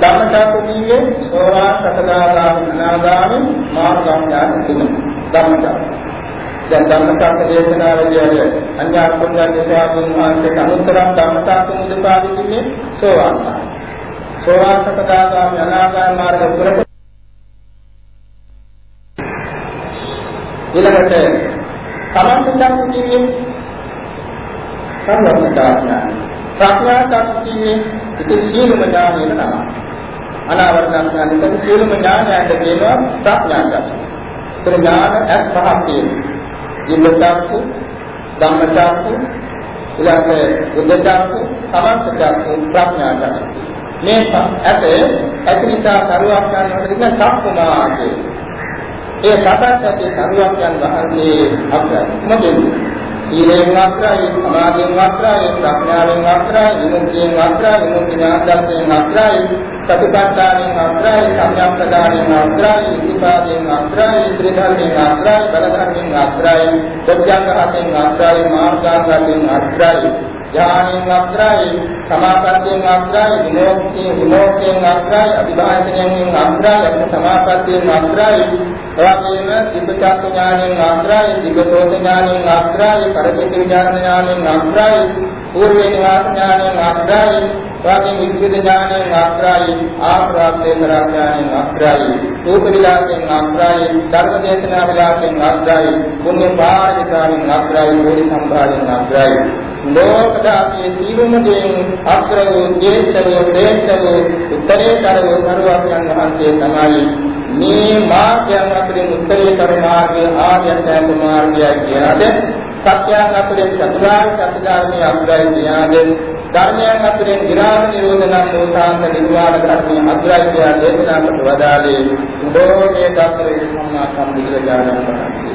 ධම්මචක්කයේ සෝවාන් සකදාගාමී අනාගාමී මාර්ගඥාන තුන ධම්මචක්ක. දැන් ධම්මචක්ක දේශනාවේදී අර අඤ්ඤා කුණ්‍යන්‍ය ස්වාමීන් වහන්සේට අනුත්තරම් ධම්මචක්ක මුදපාදින්නේ සෝවාන් සෝවාන් සකදාගාමී අනාගාමී මාර්ග තුනට ඊළඟට සමන්තචක්ක කියන්නේ සර්වඥාන ප්‍රඥා චක්කයේ ඉතින් සියලුම ඥානයම තමයි අනාවරණඥානික සියලුම ඥානයන්ට කියනවා ප්‍රඥා චක්කය. ඒ ඥාන එක් පහක් තියෙනවා. ජීවචක්කු, ධම්මචක්කු, ඊළඟට බුද්ධචක්කු, සමන්තචක්කු, ප්‍රඥා චක්කු. මේ ඇත ඇතිනිසා කරුවක් ගන්නකොට ඉන්න චක්කු මාර්ගය. ඒ සතරට ඇති කරුවක් යන වහන්සේ අප්‍රාණ මොකද සීලයෙන් වස්ත්‍රාය, සමාධියෙන් වස්ත්‍රාය, ප්‍රඥාවෙන් වස්ත්‍රාය, විමුක්තියෙන් වස්ත්‍රාය, විමුක්ති ඥානයෙන් වස්ත්‍රාය, සතිපට්ඨානෙන් වස්ත්‍රාය, සම්‍යක්පදානෙන් වස්ත්‍රාය, ඉතිපාදයෙන් වස්ත්‍රාය, ත්‍රිධර්මයෙන් වස්ත්‍රාය, බලධර්මයෙන් වස්ත්‍රාය, සත්‍යංග හතෙන් වස්ත්‍රාය, මාර්ගාංගයෙන් වස්ත්‍රාය. ඥානෙන් අග්‍රයි සමාපත්තියෙන් අග්‍රයි විනෝක්තිය විනෝක්තියෙන් අග්‍රයි අභිභාෂණයෙන් අග්‍රයි අප සමාපත්තියෙන් අග්‍රයි. එවැගේම දිබ්බචක්ක ඥානෙන් අග්‍රයි දිබ්බසෝත ඥානෙන් අග්‍රයි පරිපිති ඥානෙන් අග්‍රයි. పూర్ව නිවාස ඥානෙන් අග්‍රයි එවැගේම විද්‍යුත් ඥානෙන් අග්‍රයි ආප්‍රාප්තේ ඥානෙන් අග්‍රයි රූප විලාසයෙන් අග්‍රයි ධර්ම දේශනා විලාසයෙන් අග්‍රයි පුණ්‍ය පාරිකාවෙන් අග්‍රයි බෝධි සම්භාරයෙන් අග්‍රයි ලෝකදාසේ සීලුම දෙයින් අග්‍ර වූ ජේතව දේතව උත්තරීතර වූ සරුවයන් වහන්සේ තමයි මේ මාර්ගයන් අතරින් උත්තරීතර මාර්ගය ආර්යසත්‍ය මාර්ගය කියනද සත්‍යයන් අතරින් චතුරාර්ය සත්‍ය ධර්මයේ අග්‍රයි කියනද ධර්මයන් අතරින් විරාම නිරෝධන සෝතාන්ත නිර්වාණ ධර්මයේ අග්‍රයි කියන දේශනා කොට වදාළේ. උදෝමේ ධර්මයේ සම්මා සම්බුද්ධ වහන්සේ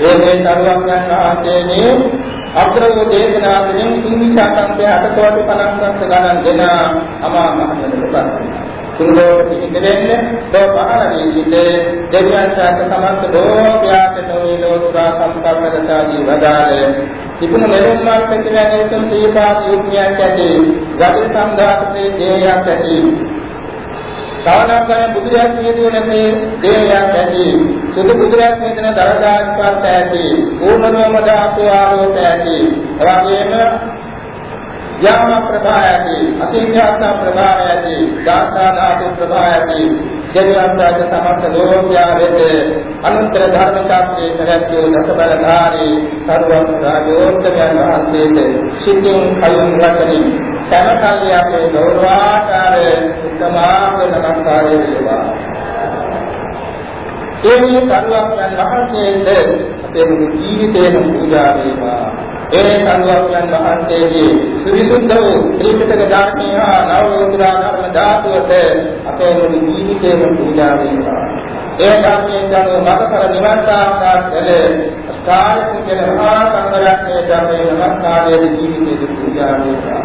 ඒ මේ සරුවයන් වහන්සේනේ අග්‍ර වූ දේශනාවෙන් කුමිසාකම්පේ අටකෝටි 50ක් ගණන් දෙන අමා මහ නිරපත් සුලෝ පිටිදෙන්නේ දෝ පහළදී සිටේ දෙවියන් සාක සමන්ත ලෝකයාට නොවේ ලෝතුරා සම්පන්නතාදී වදාළේ තිබුණු මෙලොම් මාර්ගයෙන් කියන සීපාද යුග්ඥයක් ඇති ගති සම්දාතේ දේයක් ඇති සාවනාකයන් බුදුරජාණන් කියදුවනේ දේවයක් ඇති සුදු බුදුරජාණන් කියන දරදාස්පර්ශ ඇති ඕනනෝම ධාතු ආලෝක ඇති එවැගේම යාම ප්‍රභායති අතිඥාත ප්‍රභායති දාසා ධාතු ප්‍රභායති ජනියන්තාද සමස්ත ලෝකයාරෙත අනන්තර ධර්ම ශාස්ත්‍රයේ පැවැත්වූ දසබලධාරී සර්වං රාජෝත්තමයන් වහන්සේට සිතින් කයින් වචනින් සමකල්යාපේ ගෞරවාකාර උත්තමාංග නමස්කාරය වේවා. ඒ මේ සර්වඥන් වහන්සේට අපේ මුළු ජීවිතේම පූජා වේවා. ඒ සරුවක්යන් වහන්සේගේ සවිසුද්ධ වූ ත්‍රිපිටක ධර්මය හා නවෝද්‍රා ධර්ම ධාතුවට අපේ මුළු ජීවිතේම පූජා වේවා. ඒ ධර්මයෙන් ගනු මතකර නිවන් සාක්ෂාත් කළ ස්ථාය කුජල මහා සංඝරත්නයේ ධර්මයේ නමස්කාරයේ ජීවිතේ පූජා වේවා.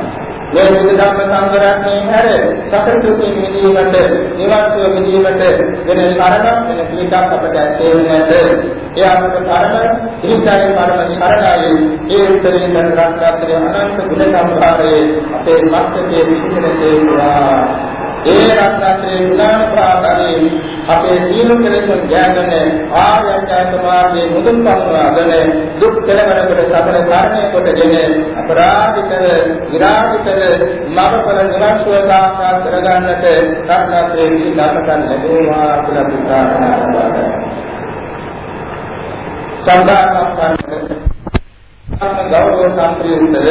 මේ බුද්ධ ධර්ම සංගරත්නයේ හැර සතර දුකින් මිදීමට නිවන්සුව මිදීමට වෙන සරණ වෙන පිටක් අපට ඇත්තේ නැත. ඒ අපට සරණ ඉහිතයි පරම සරණයි. ඒ උත්තරින් යන රත්නත්‍රය අනන්ත ගුණ සම්භාරයේ අපේ මස්තකයේ විසිරෙන තේරුවා. ඒ රත්නත්‍රයේ ගුණ ප්‍රාකාරයේ අපේ සීල කෙලෙසුන් ජයගෙන ආර්ය අෂ්ටාංග මාර්ගයේ මුදුන් පමුණවාගෙන දුක් කෙලවරකට සතර කාරණේ කොටගෙන අපරාධිතර විරාධිතර මඟපල නිරක්ෂව සාක්ෂාත් කරගන්නට රත්නත්‍රයේ විසිදාපතන් ලැබේවා කියලා ප්‍රාර්ථනා කරනවා. සම්දානස්සන් ගෞරව සම්ප්‍රියුත්තර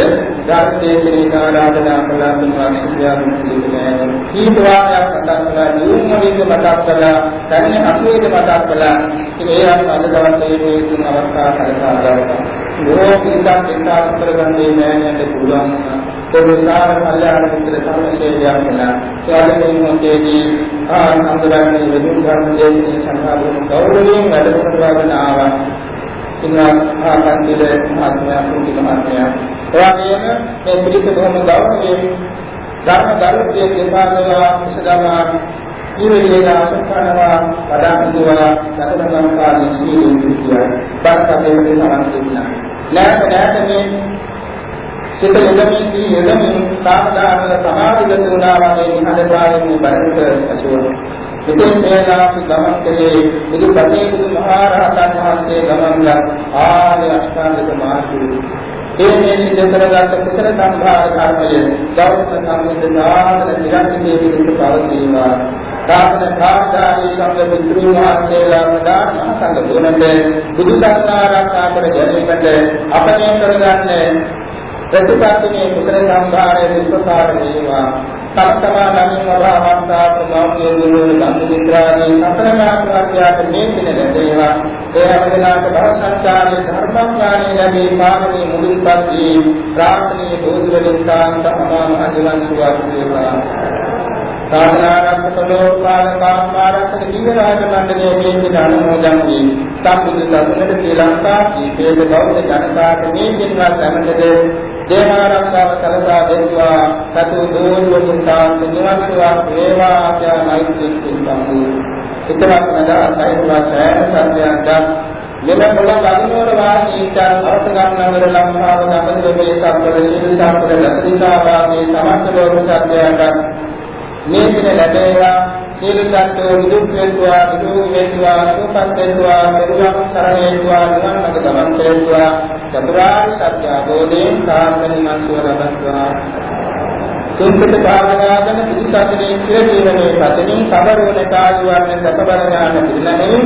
ධර්මයේ ආරාධනා කළා තුන්වන ක්‍රියාවන් පිළිබඳව කීපවාරයක් මතක් කළා දුම්මවිද මතක් කළා දැනෙන අසුවිද මතක් කළා ඉතින් ඒ අත් අද දවසේ මේ තුන් අවස්ථා කරලා ගන්නවා ලෝකිකා පිටා කරගන්නේ නෑනේ පුළුවන් පොදුසාර කල්යාණ මිත්‍ර සම්මේලනයක් වෙනවා ස්වාමීන් වහන්සේගේ ආ සම්බුද්ධාගමේ වෙදුන් ධර්ම දේශනේ සංඝාතුන් ගෞරවයෙන් වැඩ කරගෙන ආවා. සිංහාපන්තිල මහත්මයා කුටි මහත්මයා එවාගෙම මේ පිළිස බොහොම ගෞරවයෙන් ධර්ම දරුත්වයේ දෙපාරවලා ඉස්සදම ඉරියලා සකනවා වඩා දුවලා සතරමංකාරී සීලෙ කිය. බාරකේ සමන් දෙන්නා. නැත නැත මේ සිත යොදමින් සී යොදමින් සාමදාන සමාධිගත වුණා වගේ නිහඬ ප්‍රාණික බරකට ඇසුණා. ඉතින් මේනාසි ගමන් කලේ බුදු පතේ බුදු මහරහතන් වහන්සේ ගමන්ලා ආර්ය අෂ්ටාංගික මාර්ගය. ඒ මේ සිද්ධ කරගත් කුසල සම්භාර කර්මය ගෞතම සම්බුද්ධාගම නිරන්තරයෙන් පිළිතුරු පවතිනවා. දාන කාර්යාදී සංඝ මිත්‍රු මහත්මයලා ප්‍රදාන සංඝ දුනට බුදු දස්නාරක්ෂා කර ගැනීමට අපේ කරගන්නේ ප්‍රතිපත්තිනේ කුසල සම්භාරයේ උපකාර වේවා සම්තමා නමින් වදාවන්තා ප්‍රමෝක්ෂයේ දුරු ධම්ම මිත්‍රාදී සතරමාත්‍රාත්‍යාට මේ දින ලැබේවා ඒ අපේනාට භව සංසාරයේ ධර්මඥානෙ ලැබී පාරමී මුදුන්පත්දී ප්‍රාර්ථනීය දෝෂවලින් සාන්ත අමාම අජලන් සුවාස් වේවා සාධනාරක්ෂක ලෝකාරකාරක ජීවරාජ මණ්ඩලයේ මේ අනුමෝදන් වී සම්බුදු සසුනට ශ්‍රී ලංකා ජීවිත බෞද්ධ ජනතාවට මේ දිනවත් ඇමතද දේවාරක්ෂාව සලසා දෙත්වා සතු දෝරුවකින් තාන්ත නිවන්සුවා වේවා ආචාර මෛත්‍රී සිතම්පු ඉතරක් නදා සයිතුවා සෑම සත්‍යයන්ට මෙම මුල ගන්නවර වාසීට අර්ථ ගන්නවර ලම්භාව නපද මේ සම්පද සීල සම්පද දසදිනා වාගේ සමස්ත ලෝක සත්‍යයන්ට මේ දින ලැබේවා. සීල සත්‍යෝ විදුක් වේතුවා විදුක් වේතුවා සුපත් වේතුවා පෙරුවක් සරණ වේතුවා නිවන් මඟ ගමන් වේතුවා චතුරාර්ය සත්‍ය අවබෝධයෙන් සාර්ථක මනසව ලබත්වා තුන්පත භාවනාගෙන පිළිසතරේ කියලා ජීවනයේ පතමින් සබරවන කාර්යවර්ණ සතබර ඥාන පිළිනමේ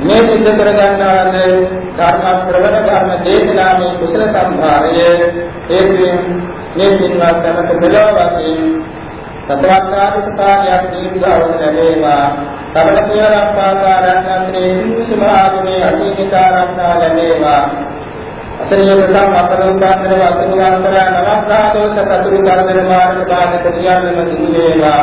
මේ සිද්ධ කර ගන්නාද ධර්ම ශ්‍රවණ ධර්ම දේශනාමේ කුසල සම්භාරය හේතුවෙන් මේ පින්වත් තමක මෙලොව වශයෙන් සතරාකාරික කාර්යයක් දීර්ඝවම ලැබේවා සබල පියරක්කාරයන් අතරේ සුසුමාගුනේ අතීතාරක්ෂා ලැබේවා. අතරිය ප්‍රථම අපරෝපාන්තර වතුරුාන්තර නවස්ථාදෝෂ සතුරු කරදර මාර්ග බාධක සියල්ලම දුරු වේවා.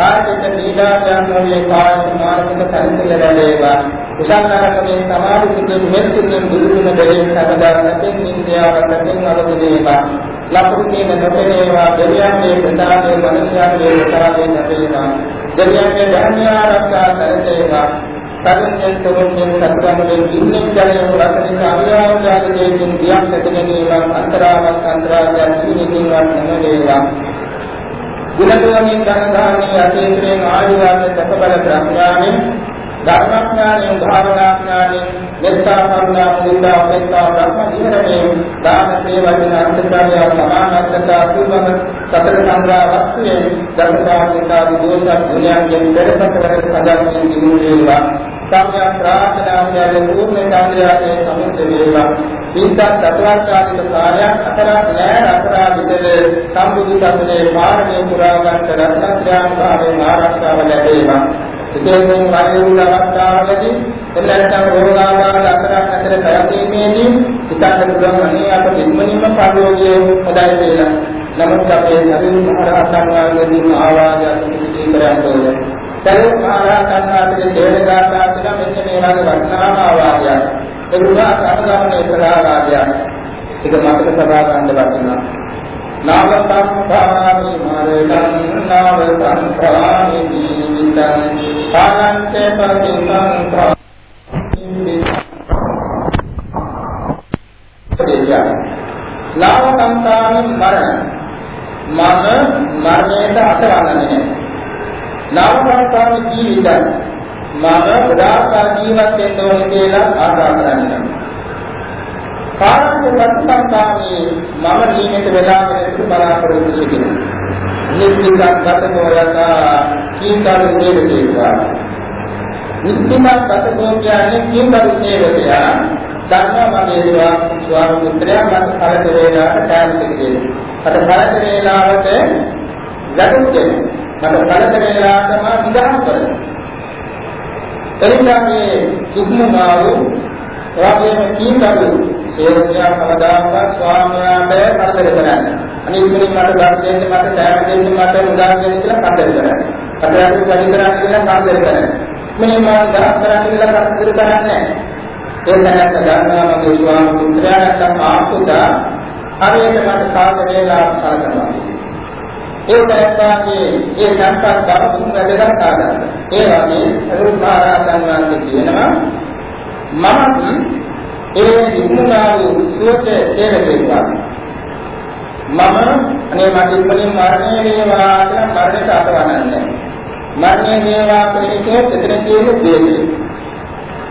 කායික පීඩායන් වගේ කායික මානසික සංකල්ප ලැබේවා කුසල නරකේ සමාධි සිතේ මෙත්තුන් දුරුන දෙයෙන් සබදා නැතින් නින්දියාව නැතින් අවබෝධේවා ලපුරුකේ නොපෙනේවා. දෙවියන්ගේ ප්‍රදානයේ මනුෂ්‍යයන්ගේ ප්‍රදානයේ නැතේවා. දෙවියන්ගේ ධර්මය ආරක්ෂා කරසේවා සතරෙන් තුරුන්ෙන් සතරෙන් ඉන්නේ ජනය රසනික අවිරාජාතයෙන් දියක් නැතෙනේවා අන්තරාවක් අන්තරාජා සීනිකින් වත් නැවේවා ගුණදෝමින් ධනදානී අතේන්ද්‍රයෙන් ආයුර්වාද සකබල ප්‍රඥාවෙන් ධර්මඥානෙන් භාවනාඥානෙන් මෙත්තා කරුණා මුදිතා උපේක්ඛා බ්‍රහ්ම විහරණේ දාන සේවන අන්තකාරය සමානත්තතා සුභම සතර සංග්‍රහ වස්තුවේ ධර්මදානිකා විදෝෂ ගුණයන්ගෙන් පෙරපත කර සදාන් දිනුවේවා සම්්‍යක් ප්‍රාර්ථනාවලින් පූර්ණ කාර්යයේ සමුච්ච වේවා. සීතත් චතුරාර්ය කාර්යයක් අතරක් නෑ අපරාධිතේ සම්බුදු සසුනේ පාරමී පුරා ගන්නට රත්නත්‍රාම භාවයෙන් ආරක්ෂාව ලැබේවා. විශේෂයෙන් වෛද්‍ය අවස්ථාවලදී එන්නටම රෝගාබාධ අතරක් අතර පැවතීමේදී හිතන්න පුළුවන් අනේ අප දෙන්නනින්ම ප්‍රයෝගයේ හොදයි කියලා. නමුත් අපේ නවීන මහරහතන් වහන්සේගේ ආවාදයක් පිළිසී කරන්න ඕනේ. සරෝ මහරහතන් වහන්සේගේ දේවදාසා කියලා මෙන්න මේ වගේ වටිනා ආවාදයක්. ඒ වුණා සමගමනේ සදාවාදයක්. ඒක මතක තබා ගන්න වටිනවා. නාම සංඛාරි මරණං නාම සංඛාරි ජීවිතං පානන්තේ පරිසංඛාරි නාම සංඛාරි මරණ මම මරණයට අතවන්නේ නැහැ නාම සංඛාරි ජීවිතං මම උදාකාර ජීවත් වෙන්න ඕනේ කියලා ආශා කරන්නේ කාර්ය වත්සංකාමී මම නිමිත වෙලාගෙන ඉඳ බලාපොරොත්තු සිටිනවා. නිත්‍යයක් ගතනෝයතා කීකාල නේදේවා. නිත්‍යයක් ගතනෝ කියන්නේ කීකාල නේදේවා. ධර්මමගේවා ස්වාමි පුත්‍රයා මත කලක වේලාවට කැමති දෙන්නේ. අත කලක වේලාවට ගැටුම් දෙන්නේ. මත කලක වේලාවට මා විදහාම් කරනවා. එනිසා මේ සුඛමාරු එවාගේම කීකරු සේවකයා කවදාකවත් ස්වාමියාට කරදර කරන්නේ. අනිත් කෙනෙක් මට ගන්න දෙන්න මට සෑම දෙන්න මට උදාර දෙන්න කියලා කරදර කරන්නේ. කතරට වැඩි කරන්නේ කියලා කරදර කරන්නේ. මේ මම දහස් කරන්නේ කියලා කරදර කරන්නේ ඒ දැනට ගන්නවා මගේ ස්වාමි පුත්‍රයාට ආපුදා හරියට මට කාද වේලා සලකනවා. ඒ දැක්කාගේ ඒ සංකල්ප බව වැදගත් ආකාරය. ඒ වගේ අනුරුද්ධාරාතන් වහන්සේ කියනවා මම ඒ ඉක්මනාව සුවත තේරෙන්නවා. මම අනේ මට ඉක්මනින් මරණය වේවා කියලා මරණයට අතවන්නේ. මරණය වේවා කියන එක එතන තියෙන දෙයක්.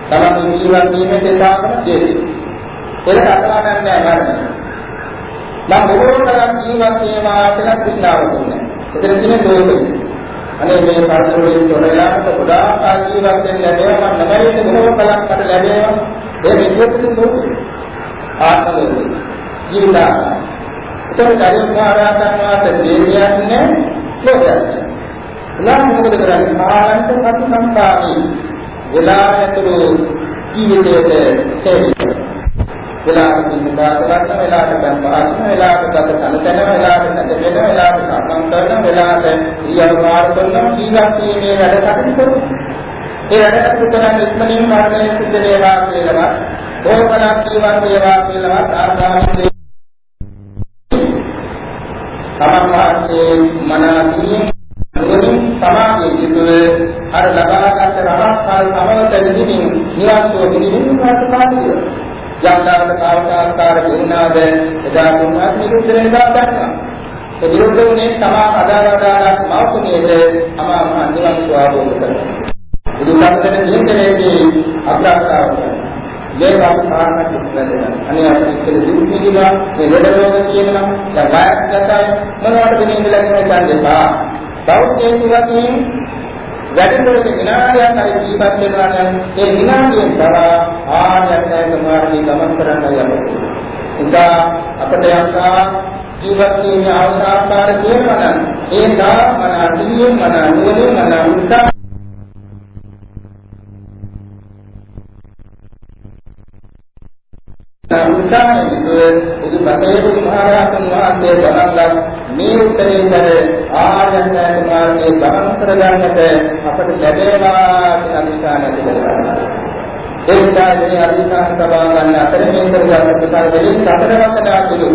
තමයි ජීවත් වීමේ තේතාවන දෙයක්. ඒක අතවන්නේ නැහැ මරණය. මම බොහෝ කරන් ජීවත් වේවා කියලා කිසිනාවක් නෑ. එතන තියෙන දෝෂය. අනේ මේ පරිසරයෙන් තොරලාට ගොඩාක් ජීවත් වෙන්න ලැබේවා මම නැමෙන්නේ බොහෝ කලක් මට ලැබේවා. ඒ විදිහට දෝෂය. ආත්මදෝෂය. ජීවිතා. එතන දරිපාරාතන් වාසේ දෙවියන්නේ ලෝකයක්. උනා මොකද කරන්නේ? ආනන්ද සති සම්පාදී. වෙලා ඇතුළු ජීවිතයේ සේවය. වෙලාවට නිදා කරන්න වෙලාවට ගන්න පාසන වෙලාවට ගත කලතන වෙලාවට නැද වෙන වෙලාවට සම්මන් කරන වෙලාවට ඊයර මාර කරන ජීවත් වීමේ වැඩ කටයුතු කරනවා. ඒ වැඩ කටයුතු කරන ඉක්මනින් මාර්ගයේ සිද්ධ වේවා කියලා ඕකලක් ජීවත් වේවා කියලා ආදානයේ සමන්වාසේ මනසින් නුවණින් සමාධිය සිදුවේ අර ලබාගත් රහත් කාල සමවත විදිහින් නිරන්තරව විදිහින් ප්‍රාර්ථනා යම්දාවක කාවකාකාර වුණාද? එදා තුන්වත් නිරුද්ධ වෙනවා දන්නවා. ඒ විරුද්ධ වුණේ තමා අදාළදාලා මාතුනේද තමා මහන්සියන් ස්වාභෝග කරනවා. බුදුසසුන ජීවිතයේදී අග්‍රාස්තාව මේවා කාරණා කිව්වද? අනේ අපි ඉස්සෙල් දුක්ඛිනා මේ ලෙඩ රෝග කියනවා දැන් වයස්ගතයි මොනවටද මේ ඉඳලා කියන්නේ දෙපා. බෞද්ධයන් වශයෙන් වැඩිදුරට විනාඩියක් හරි ජීවත් වෙනවා නම් ඒ විනාඩියෙන් තවා ආයතනයක මාර්ගී ගමන් කරන්න යනවා. ඉතින් අපිට යන්තා ජීවත් වීම අවශ්‍යතාවය කියනවා නම් ඒ දා මන අදියේ මන නුවණ මන උත්සාහ උදාහරණයක් බුදු බටේරු මහරහතන් වහන්සේ ගණන්ලා මේ උත්තරේ ආයතන මාර්ගයේ ගමන් කරගන්නට අපට ලැබේවා කියන අදිෂ්ඨානය තිබෙනවා. ඒ නිසා මේ අදිෂ්ඨාන සබා ගන්න අතරේ මේ කරගන්න ප්‍රකාර දෙලින් සතර වසනා තුළු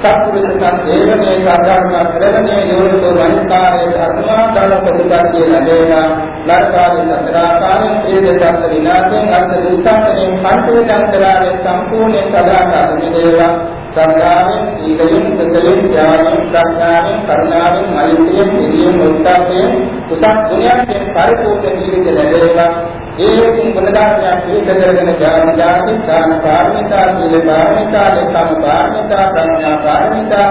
සත්පුරුෂයන් දේවනේ සාධාරණ කරන්නේ යෝනිසෝ මනස්කාරයේ ධර්මාදාන ප්‍රතිපත්තිය ලැබේවා නරකාදී සතරාකාරයෙන් ඒ දෙයක් විනාශයෙන් අර්ථ දුස්සාරයෙන් පංචවිදන්තරාවේ සම්පූර්ණ සදාකාර නිදේවා සද්ධාවෙන් සීලයෙන් සතලෙන් ත්‍යාගයෙන් ප්‍රඥාවෙන් කරුණාවෙන් මෛත්‍රියෙන් නිරියෙන් උත්සාහයෙන් කුසක් ගුණයන් පරිපූර්ණ ජීවිත ලැබේවා. ඒකෙන් ගුණධර්මයන් පිළිද කරගෙන ඥාන ඥාති දාන කාර්මිතා සීල කාර්මිතා ලෙක්කම කාර්මිතා ප්‍රඥා කාර්මිතා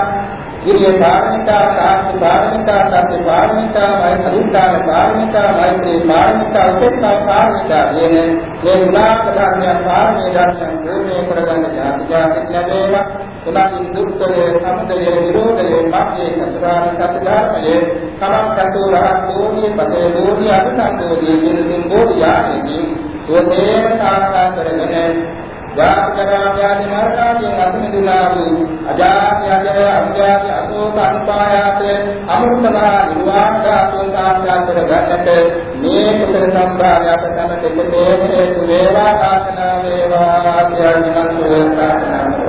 විරිය කාර්මිතා සාස්ත්‍ය කාර්මිතා සත්‍ය කාර්මිතා මෛත්‍රීදාන කාර්මිතා මෛත්‍රී කාර්මිතා උපේක්ෂා කාර්මිතා කියන මේ ගුණාක ධර්මයන් පාරමී ධර්මයන් පූර්ණ කරගන්න ඥාති ඥාති ලැබේවා. එබැවින් දුක්ඛයේ සමුදය නිරෝධයේ මාර්ගයේ චතුරාර්ය සත්‍ය ධර්මයේ තමන් චතුරාර්ය දෝණිය පතේ දෝණිය අபிසංගෝධිය කියන තුන් දෝණිය ආදී සෝතේම සාක්ෂාත් කරගෙන ජාතකරාජාති මරණාදී අසමිදුනා වූ අජාති අජය අභ්‍යාති අසෝක අනුපායාත අමෘතමහා නිර්වාණ ධාතුන් සාක්ෂාත් කරගන්නට මේ කුසල සම්භාවයට තමයි දෙකේ හේතු වේවා ආසනා වේවා කියන මනස ප්‍රාර්ථනා කරනවා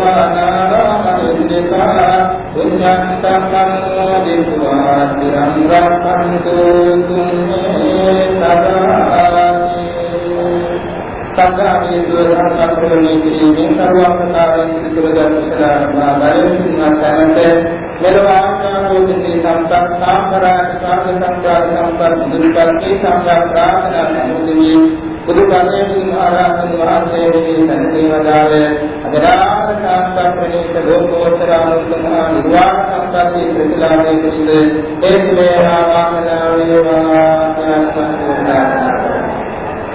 මහින්దికා පුඤ්ඤන්තං දිත්වා තිරං රක්ඛන්තු තුම්මේ සදාති සංඝාමී දුරහන් සම්පූර්ණී කිරීමෙන් සර්වඥතාවෙන් සිදුවගත් කුසලාරම්භා බලින් මාසනතේ මෙලවාඥානෝදිතේ සම්පත් සාම්පරාණ සාර්ථ සංඝාත සම්පත් දුර්ගතේ සංඝා ප්‍රාර්ථනා සමුදිනී බුදු ගණයේ මහරහතන් වහන්සේ මේ සම්පේවදාවේ අදරාම සාස්ත්‍රප්‍රණීත ලෝකෝත්තර අනුත්තමහා නිර්වාණ සම්පත්තිය ප්‍රතිලාභයේ පිළිද ඒකේ ආවාහනා වේවා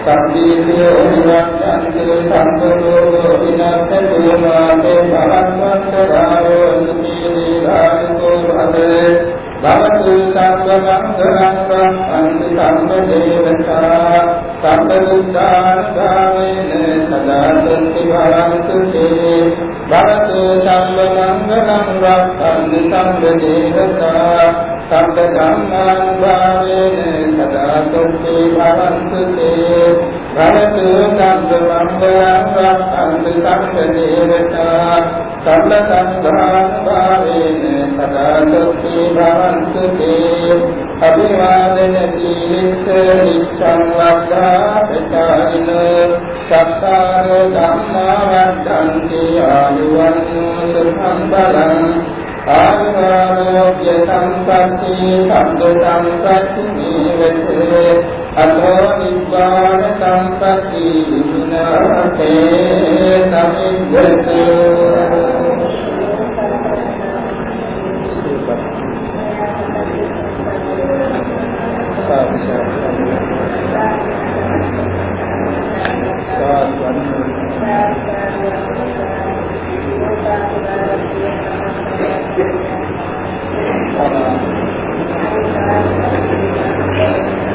සම්දීතිය නිවාසන්තේ සම්පතෝ විනාශ දුමාතේ භවන්තරායෝ නිමීදී ධාරිකෝ භවේ භවතු සම්බමංගලං රක්ඛන්ති සම්බ දේවතා සම්බ දුක්ඛාන භාවේන සදා සත්‍ති භවන්තු තේ භවතු සම්බමංගලං රක්ඛන්ති සම්බ දේවතා සම්බ ධම්මාං භාවේන සදා සත්‍ති භවන්තු තේ භවතු සම්බමංගලං රක්ඛන්ති සම්බ දේවතා සම්බ සංඝාන භාවේන සදා සත්‍ති භවන්තු භවන්තු තේ අභිවාදන සීලස්ස නිච්ඡං වද්ධා ප්‍රචාරින සත්තාර ධම්මා වද්ධන්ති ආයුවන්නෝ සුඛං බලං ආකාමෝක්ඛ සංසත්ති සම්බ සංසත්ති නීවතේ අතෝ නිබ්බාන සංසත්ති විනාතේ සමිද්දතෝ Thank you. Thank you.